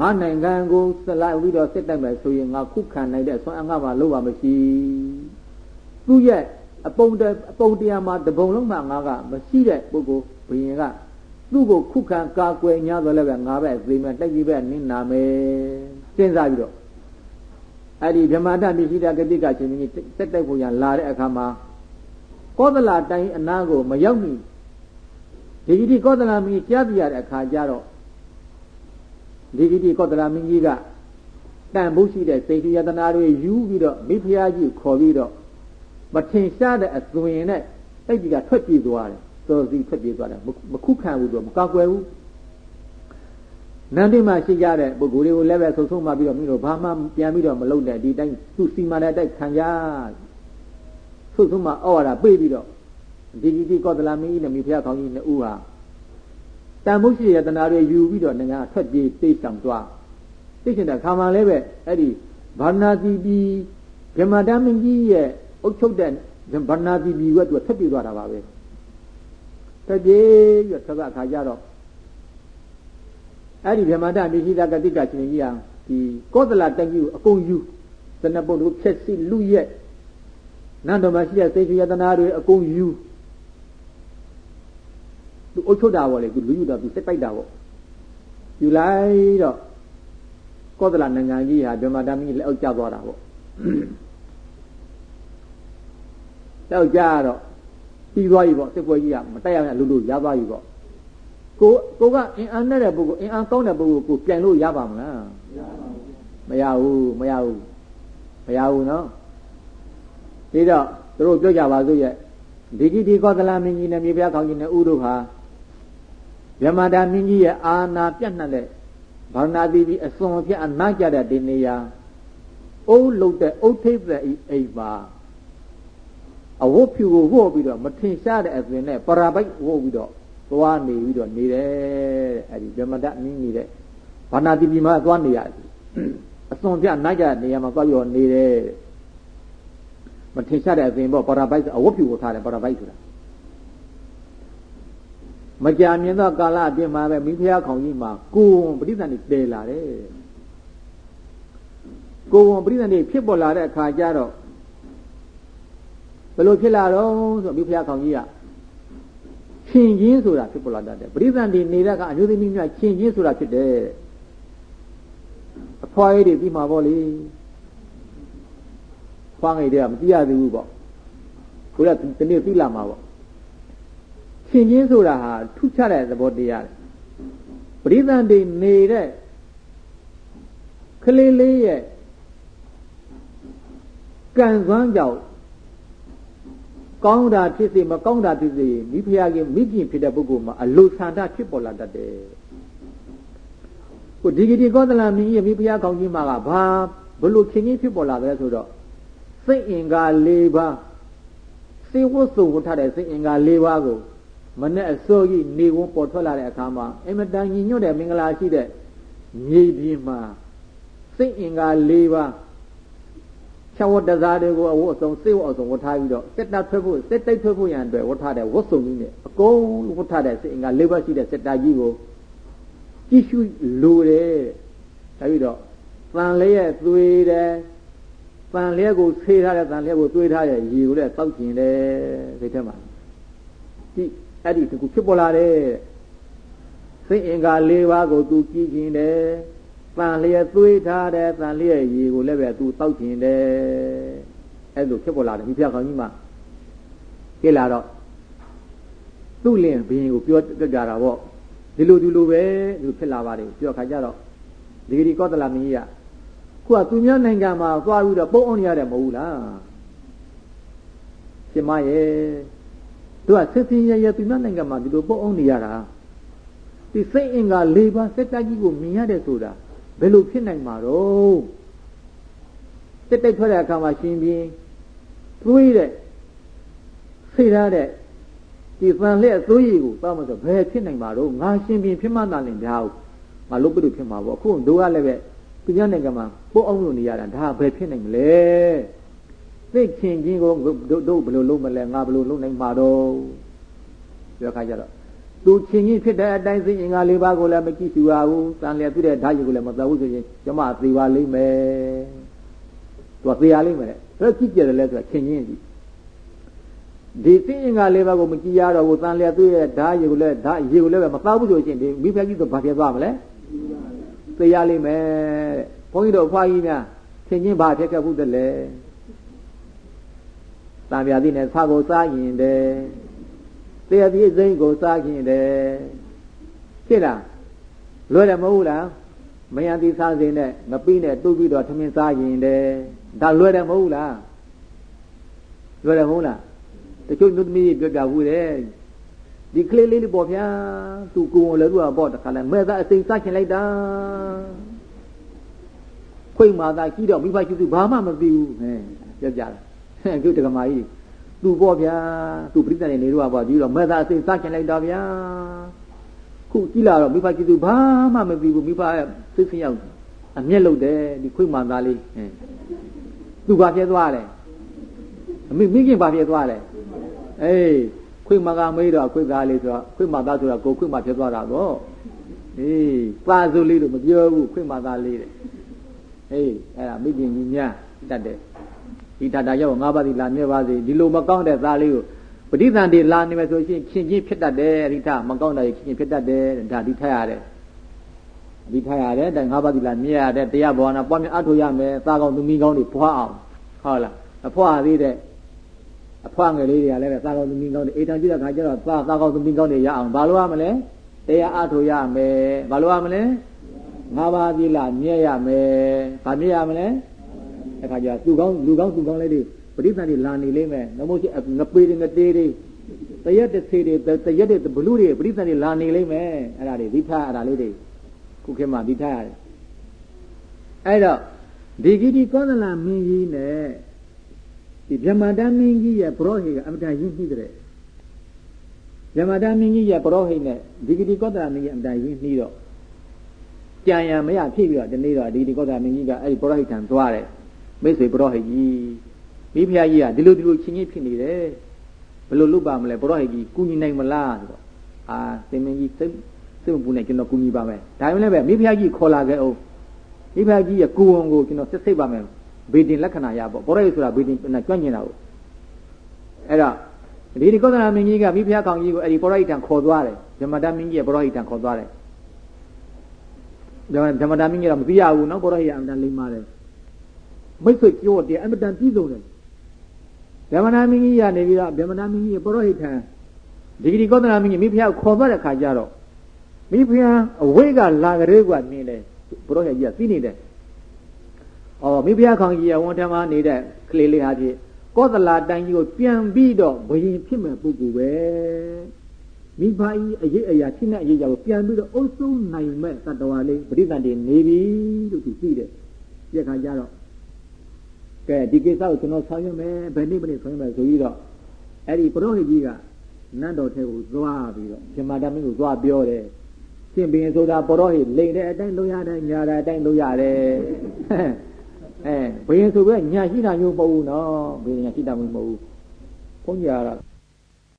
[SPEAKER 2] ငါနိုင်ငံကိုစလိုက်ပြီးတော့စစ်တိုက်မယ်ဆိုရင်ငါခုခံနိုင်တဲ့ဆွမ်းအငါမှလုံးဝမရှိသူ့ရဲ့အပုံတအပုံတရားမှာတပုံလုံးမှငါကမရှိတဲ့ပုဂ္ဂိုလ်ဘုရင်ကသူ့ကိုခုခံကာကွယ်냐တော့လည်းပဲငါပဲသေမယ်တိုက်ကြီးပဲနင်းနာမယ်စဉ်းစားပြီးတော့ အဲ့ဒီဗြဟ္မာတပိစိတဂတိကရှင်ကြီးတက်တက်ဖို့ရလာတဲ့အခါမှာကောသလတိုင်းအနာကိုမရောက်မီဒီဂတိကောသလမင်းကြားပြရတဲ့အခါကျတော့ဒီဂတိကောသလမင်းကြီးကတန်ဖို့ရှိတဲ့စိတ်တယတနာတွေယူပြီးတော့မိဖုရားကြီးခေါ်ပြီးတော့မထင်ရှားတဲ့အသွင်နဲ့တိုက်ကြီးကထွက်ပြေးသွားတယ်စောစီထွက်ပြေးသွားတယ်မခုခံဘူးတော့မကောက်ွယ်ဘူး နန္တိမှာရှိကြတဲ့ပုဂ္ဂိုလ်တွေကိုလည်းပဲဆုံဆုံးမှပြီးတော့မင်းတို့ဘာမှပြန်ပြီးတော့မလုပ်နဲ့ဒီတိုင်းသူ့စီမံတဲ့အတိုင်းခံကြဆုဆုံးမှဩဝါဒပေးပြီးတော့ဒီဒီဒီကောသလမင်းကြီးနဲ့မိဖုရားခေါင်းကြီးနှစ်ဦးဟာတန်ဖို့ရှိရတနာတွေယူပြီးတော့နိုင်ငံထွက်ပြေးတိတ်ဆောင်သွားသိချင်တဲ့ခါမှလည်းပဲအဲ့ဒီဘာနာတိပီဗြဟ္မတမင်းကြီးရဲ့အုတ်ချုပ်တဲ့ဘာနာတိပီကသူထွက်ပြေးသွားတာပါပဲထွက်ပြေးပြီးတော့ထွက်အခါကျတော့ အဲ့ဒီဗြဟ္မာတမိရှိတာကတိကရှင်ကြီးဟာဒီကောသလတန်ကြီးကိုအကုန်ယူသနပုတ်တို့ဖြက်စီလူရက်နန္တော်မှာရှိတဲ့သေချယတနာတွေအကုန်ယူသူအုတ်ချုပ်တာပေါ့လေသူလူယူတာသူစစ်တိုက်တာပေါ့ယူလိုက်တော့ကောသလနိုင်ငံကြီးဟာဗြဟ္မာတမိလက်အောက်ကျသွားတာပေါ့လက်အောက်ကျတော့ပြီးသွားပြီပေါ့စစ်ပွဲကြီးကမတက်ရဘူးလူလူရသွားပြီပေါ့ ကိုကိုကအင်အားနဲ့တဲ့ပုဂ္ဂိုလ်အင်အားကောင်းတဲ့ပုဂ္ဂိုလ်ကိုပြန်လို့ရပါမလားမရဘူးမရဘူးမရဘူးနော်ဒီတော့သူတို့ပြောကြပါစို့ရဲ့ဒီကိတိကောသလမင်းကြီးနဲ့မြေပြခေါင်းကြီးနဲ့ဥတို့ဟာမြမတာမင်းကြီးရဲ့အာနာပြတ်နှက်တဲ့ဘာနာတိပြီးအစွန်ပြအနာကြတဲ့ဒီနေရာအုပ်လုတ်တဲ့အုပ်ထိပ်တဲ့အိမ်ပါအဝတ်ဖြူကိုဝတ်ပြီးတော့မထင်ရှားတဲ့အသွင်နဲ့ပရာပိုက်ဝတ်ပြီးတော့ သွားနေပြီးတော့နေတယ်အဲ့ဒီဗြဟ္မတနင်းနေတဲ့ဘာနာတိပိမှာသွားနေရတယ်အစွန်ပြနိုင်ကြနေရာမှာသွားပြီးတော့နေတယ်မထင်ရှားတဲ့အပြင်ပေါ့ပရာပိုက်အဝတ်ဖြူကိုထားတယ်ပရာပိုက်ဆိုတာမကြာမြင်သောကာလအပြင်မှာပဲမိဖုရားခေါင်ကြီးမှာကိုဝန်ပရိသတ်တွေတည်လာတယ်ကိုဝန်ပရိသတ်တွေဖြစ်ပေါ်လာတဲ့အခါကျတော့ဘယ်လိုဖြစ်လာတော့ဆိုမိဖုရားခေါင်ကြီးက ခင်ချင်းဆိုတာဖြစ်ပေါ်လာတတ်တယ်ပရိသတ်တွေနေတဲ့ကအမျိုးသမီးများခင်ချင်းဆိုတာဖြစ်တယ်အဖွားရည်တွေပြီးမှာပေါ့လေဖွားငယ်တွေကမသိရသေးဘူးပေါ့ကိုယ်ကဒီနေ့သိလာမှာပေါ့ခင်ချင်းဆိုတာဟာထုချတဲ့သဘောတရားတယ်ပရိသတ်တွေနေတဲ့ကလေးလေးရဲ့ကံစွမ်းကြောင့် ကောင်းတာဖြစ်စေမကောင်းတာဖြစ်စေမိဖုရားကမိခင်ဖြစ်တဲ့ပုဂ္ဂိုလ်မှာအလိုဆန္ဒဖြစ်ပေါ်လာတတ်တယ်ကိုဒီဂတိကောသလမင်းရဲ့မိဖုရားကောင်းကြီးမှာကဘာဘလို့ခင်ကြီးဖြစ်ပေါ်လာတယ်ဆိုတော့စိတ်အင်္ဂါ၄ပါးစေဝတ်စုံဝတ်ထားတဲ့စိတ်အင်္ဂါ၄ပါးကိုမနဲ့အစိုးကြီးနေဝန်းပေါ်ထွက်လာတဲ့အခါမှာအင်မတန်ညီညွတ်တဲ့မင်္ဂလာရှိတဲ့မြေပြင်မှာစိတ်အင်္ဂါ၄ပါး ဖြဝတ်တစားတွေကိုအဝတ်အစုံစေဝတ်အစုံဝတ်ထားပြီးတော့စစ်တပ်ထွက်ဖို့စစ်တိတ်ထွက်ဖို့ရန်အတွက်ဝတ်ထားတဲ့ဝတ်စုံကြီးနဲ့အကုန်ဝတ်ထားတဲ့စိတ်အင်္ဂါ၄ပါးရှိတဲ့စစ်တပ်ကြီးကိုကြည့်ရှုလိုတယ်ဒါပြီးတော့တန်လျက်သွေးတယ်တန်လျက်ကိုဆေးထားတဲ့တန်လျက်ကိုသွေးထားတဲ့ရေကိုလည်းတောက်ကျင်တယ်ဒီထက်မှာဒီအဲ့ဒီတကူဖြစ်ပေါ်လာတဲ့စိတ်အင်္ဂါ၄ပါးကိုသူကြည့်ကျင်တယ် တန်လျက်သွေးထားတဲ့တန်လျက်ရေကိုလည်းပဲသူတောက်ကျင်တယ်အဲ့လိုဖြစ်ပေါ်လာတယ်မိဖုရားကောင်းကြီးမှာကြည့်လာတော့သူ့လင်ဘင်းကိုပြောတတ်ကြတာပေါ့ဒီလိုဒီလိုပဲဒီလိုဖြစ်လာပါတယ်ပြောခါကြတော့ဒီဒီကောသလမင်းကြီးကခုကသူများနိုင်ငံမှာသွားပြီးတော့ပုံအောင်ရတယ်မဟုတ်ဘူးလားရှင်မရဲ့သူကစစ်စင်ရရသူများနိုင်ငံမှာဒီလိုပုံအောင်နေရတာဒီစိတ်အင်္ဂါ၄ပါးစက်တကြီးကိုမြင်ရတယ်ဆိုတာ ဘယ်လိုဖြစ်နိုင်မှာတော့တက်တက်ထွက်တဲ့အခါမှာရှင်ပြင်းသွေးတဲ့ဖိထားတဲ့ဒီသံလျက်သွေးရည်ကိုတောက်မှဆိုဘယ်ဖြစ်နိုင်မှာတော့ငါရှင်ပြင်းဖြစ်မှသာလင်ဒါဟုတ်ငါလုတ်ပုဖြစ်မှာပေါ့အခုတို့ကလည်းပဲသူများနိုင်ငံမှာပို့အောင်လို့နေရတာဒါဘယ်ဖြစ်နိုင်မလဲသိခင်ချင်းကိုတို့ဘယ်လိုလုပ်မလဲငါဘယ်လိုလုပ်နိုင်မှာတော့ပြောခါကြတော့ သူချင်းချင်းဖြစ်တဲ့အတိုင်းစိတ်အင်္ဂါ၄ပါးကိုလည်းမကြည့်ရှုရဘူးတန်လျက်ပြတဲ့ဓာတ်ရည်ကိုလည်းမသက်ဘူးဆိုရင်ကျမသေပါလိမ့်မယ်သူကသေရလိမ့်မယ်တဲ့ဘယ်ကြည့်ကြတယ်လဲဆိုတာချင်းချင်းကြည့်ဒီသိအင်္ဂါလေးပါးကိုမကြည့်ရတော့ဘူးတန်လျက်သွေးရဲ့ဓာရေကိုလည်းဓာရေကိုလည်းပဲမသားဘူးဆိုရှင်ဒီမိဖက်ကြီးဆိုဘာဖြစ်သွားမလဲသိရလိမ့်မယ်တဲ့ဘုန်းကြီးတို့ဖွားကြီးများသင်ချင်းဘာဖြစ်ခဲ့ဘူးတလဲတံပြာတိနဲ့ဆာကိုစားရင်တဲ့ တရားပြည့်စိမ့်ကိုစားခင်တဲ့ဖြစ်လားလွယ်တယ်မဟုတ်လားမယံတိစားစဉ်နဲ့မပြီးနဲ့တူပြီးတော့ထမင်းစားရင်တဲ့ဒါလွယ်တယ်မဟုတ်လားလွယ်တယ်မဟုတ်လားတချို့လူသမီးပြောပြဘူးတဲ့ဒီကလေးလေးလေးပေါ့ဗျာသူကိုယ်လည်းသူကပေါ့တခါလဲမဲ့သားအစိမ်စားချင်လိုက်တာခွိမာသားကြီးတော့မိဖရှိသူဘာမှမသိဘူးဟဲ့ပြောပြတာအခုတက္ကမကြီး သူပေါ့ဗျာသူပြိဿနေနေတော့ပေါ့ကြီးတော့မဲ့သားအစိမ်စားချင်လိုက်တာဗျာခုကြည့်လာတော့မိဖရှိသူဘာမှမသိဘူးမိဖစိတ်ဆင်းရောက်အမျက်လုတ်တယ်ဒီခွိမာသားလေးဟဲ့သူဘာဖြစ်သွားလဲအမိမိခင်ဘာဖြစ်သွားလဲအေးခွေမကမေးတော့ခွေသားလေးဆိုတော့ခွေမသားဆိုတော့ကိုခွေမဖြစ်သွားတာပေါ့အေးပါစုလေးလို့မပြောဘူးခွေမသားလေးတဲ့အေးအဲ့ဒါမိခင်ကြီးများတတ်တယ် ဒီတတာရောက်ငါးပါးစီလာမြဲပါစေဒီလိုမကောင်းတဲ့သားလေးကိုပဋိသန္ဓေလာနေမယ်ဆိုရှင်ခင်ချင်းဖြစ်တတ်တယ်အရိထမကောင်းတဲ့ခင်ချင်းဖြစ်တတ်တယ်ဒါဒီထက်ရတယ်ဒီထက်ရတယ်တဲ့ငါးပါးစီလာမြဲရတဲ့တရားဘောနာပွားများအထောက်ရမယ်သားကောင်းသမီးကောင်းတွေဖွားအောင်ဟုတ်လားအဖွားသေးတဲ့အဖွားငယ်လေးတွေကလည်းပဲသားကောင်းသမီးကောင်းတွေအိမ်ထံကြည့်တဲ့ခါကျတော့သားသားကောင်းသမီးကောင်းတွေရအောင်ဘာလို့ရမလဲတရားအထောက်ရမယ်ဘာလို့ရမလဲငါးပါးပြီလားမြဲရမယ်ဗာမြဲရမလဲ အခါကျသူကောင်းလူကောင်းသူကောင်းလေးတွေပရိသတ်တွေလာနေလိမ့်မယ်နမို့ရှိငပေတွေငတေးတွေတရက်တစ်စေတွေတရက်တဲ့ဘလူတွေပရိသတ်တွေလာနေလိမ့်မယ်အဲ့ဒါတွေဒီထားအဲ့ဒါလေးတွေခုခေတ်မှာဒီထားရတယ်အဲ့တော့ဒီဂိတိကောသလမင်းကြီးနဲ့ဒီဗြဟ္မာတမင်းကြီးရဲ့ပရောဟိတ်ကအမတန်ရင်းနှီးတဲ့ဗြဟ္မာတမင်းကြီးရဲ့ပရောဟိတ်နဲ့ဒီဂတိကောသလမင်းကြီးအမတန်ရင်းနှီးတော့ကြံရံမရဖြစ်ပြီးတော့ဒီနေ့တော့ဒီဂတိကောသလမင်းကြီးကအဲ့ဒီပရောဟိတ်ထံသွားတယ် မိတ်ဆွေပရောဟိတ်ကြီးမိဖုရားကြီးကဒီလိုဒီလိုချင်းချင်းဖြစ်နေတယ်ဘယ်လိုလုပ်ပါမလဲပရောဟိတ်ကြီးကူညီနိုင်မလားဆိုတော့အာသင်မင်းကြီးစိတ်စိတ်မပူနဲ့ကျွန်တော်ကူညီပါမယ်ဒါမှလည်းပဲမိဖုရားကြီးခေါ်လာခဲ့အောင်မိဖုရားကြီးရဲ့ကိုယ်ဝန်ကိုကျွန်တော်စစ်စိတ်ပါမယ်ဘေတင်လက္ခဏာရပေါ့ဘောရရဆိုတာဘေတင်နဲ့ကျွမ်းကျင်တာကိုအဲ့တော့ဒီဒီကောသနာမင်းကြီးကမိဖုရားကောင်ကြီးကိုအဲ့ဒီဘောရဟိတံခေါ်သွားတယ်ဓမ္မတာမင်းကြီးရဲ့ဘောရဟိတံခေါ်သွားတယ်ဓမ္မတာမင်းကြီးတော့မသိရဘူးနော်ဘောရဟိတံအမှန်တန်လိမ့်ပါတယ် မိတ်ဆွေကြောတယ်အမှန်တန်ပြီးဆုံးတယ်ဗြဟ္မဏမင်းကြီးကနေပြီးတော့ဗြဟ္မဏမင်းကြီးရဲ့ပရောဟိတ်ထံဒီဂရီကောသနာမင်းကြီးမိဖုရားခေါ်သွားတဲ့ခါကျတော့မိဖုရားအဝိကလာကလေးကမြင်တယ်ပရောဟိတ်ကြီးကသိနေတယ်။အော်မိဖုရားခေါင်ကြီးကဝန်ထမ်းမနေတဲ့ကလေးလေးဟာဖြင့်ကောသလာတိုင်းကြီးကိုပြန်ပြီးတော့ဘယင်ဖြစ်မဲ့ပုဂ္ဂိုလ်ပဲ။မိဖာကြီးအရေးအရာဖြစ်တဲ့အရေးအရာကိုပြန်ပြီးတော့အုပ်စိုးနိုင်မဲ့တတဝါလေးပရိသတ်တွေနေပြီလို့သူသိတယ်။ဒီအခါကျတော့ ကဲဒီကိစ္စကိုကျွန်တော်ဆောင်ရွက်မယ်ဘယ်နေ့မနေ့ဆောင်ရွက်မယ်ဆိုပြီးတော့အဲ့ဒီပရောဟိတ်ကြီးကနတ်တော်ထဲကိုသွားပြီးတော့ရှင်မာတမင်းကိုသွားပြောတယ်ရှင်ဘင်းဆိုတာပရောဟိတ်လိန်တဲ့အတိုင်းလုပ်ရတယ်ညာတဲ့အတိုင်းလုပ်ရတယ်အဲဘင်းဆိုပဲညာရှိတာမျိုးမဟုတ်ဘူးနော်ဘင်းညာရှိတာမျိုးမဟုတ်ဘူးဘုန်းကြီးကတော့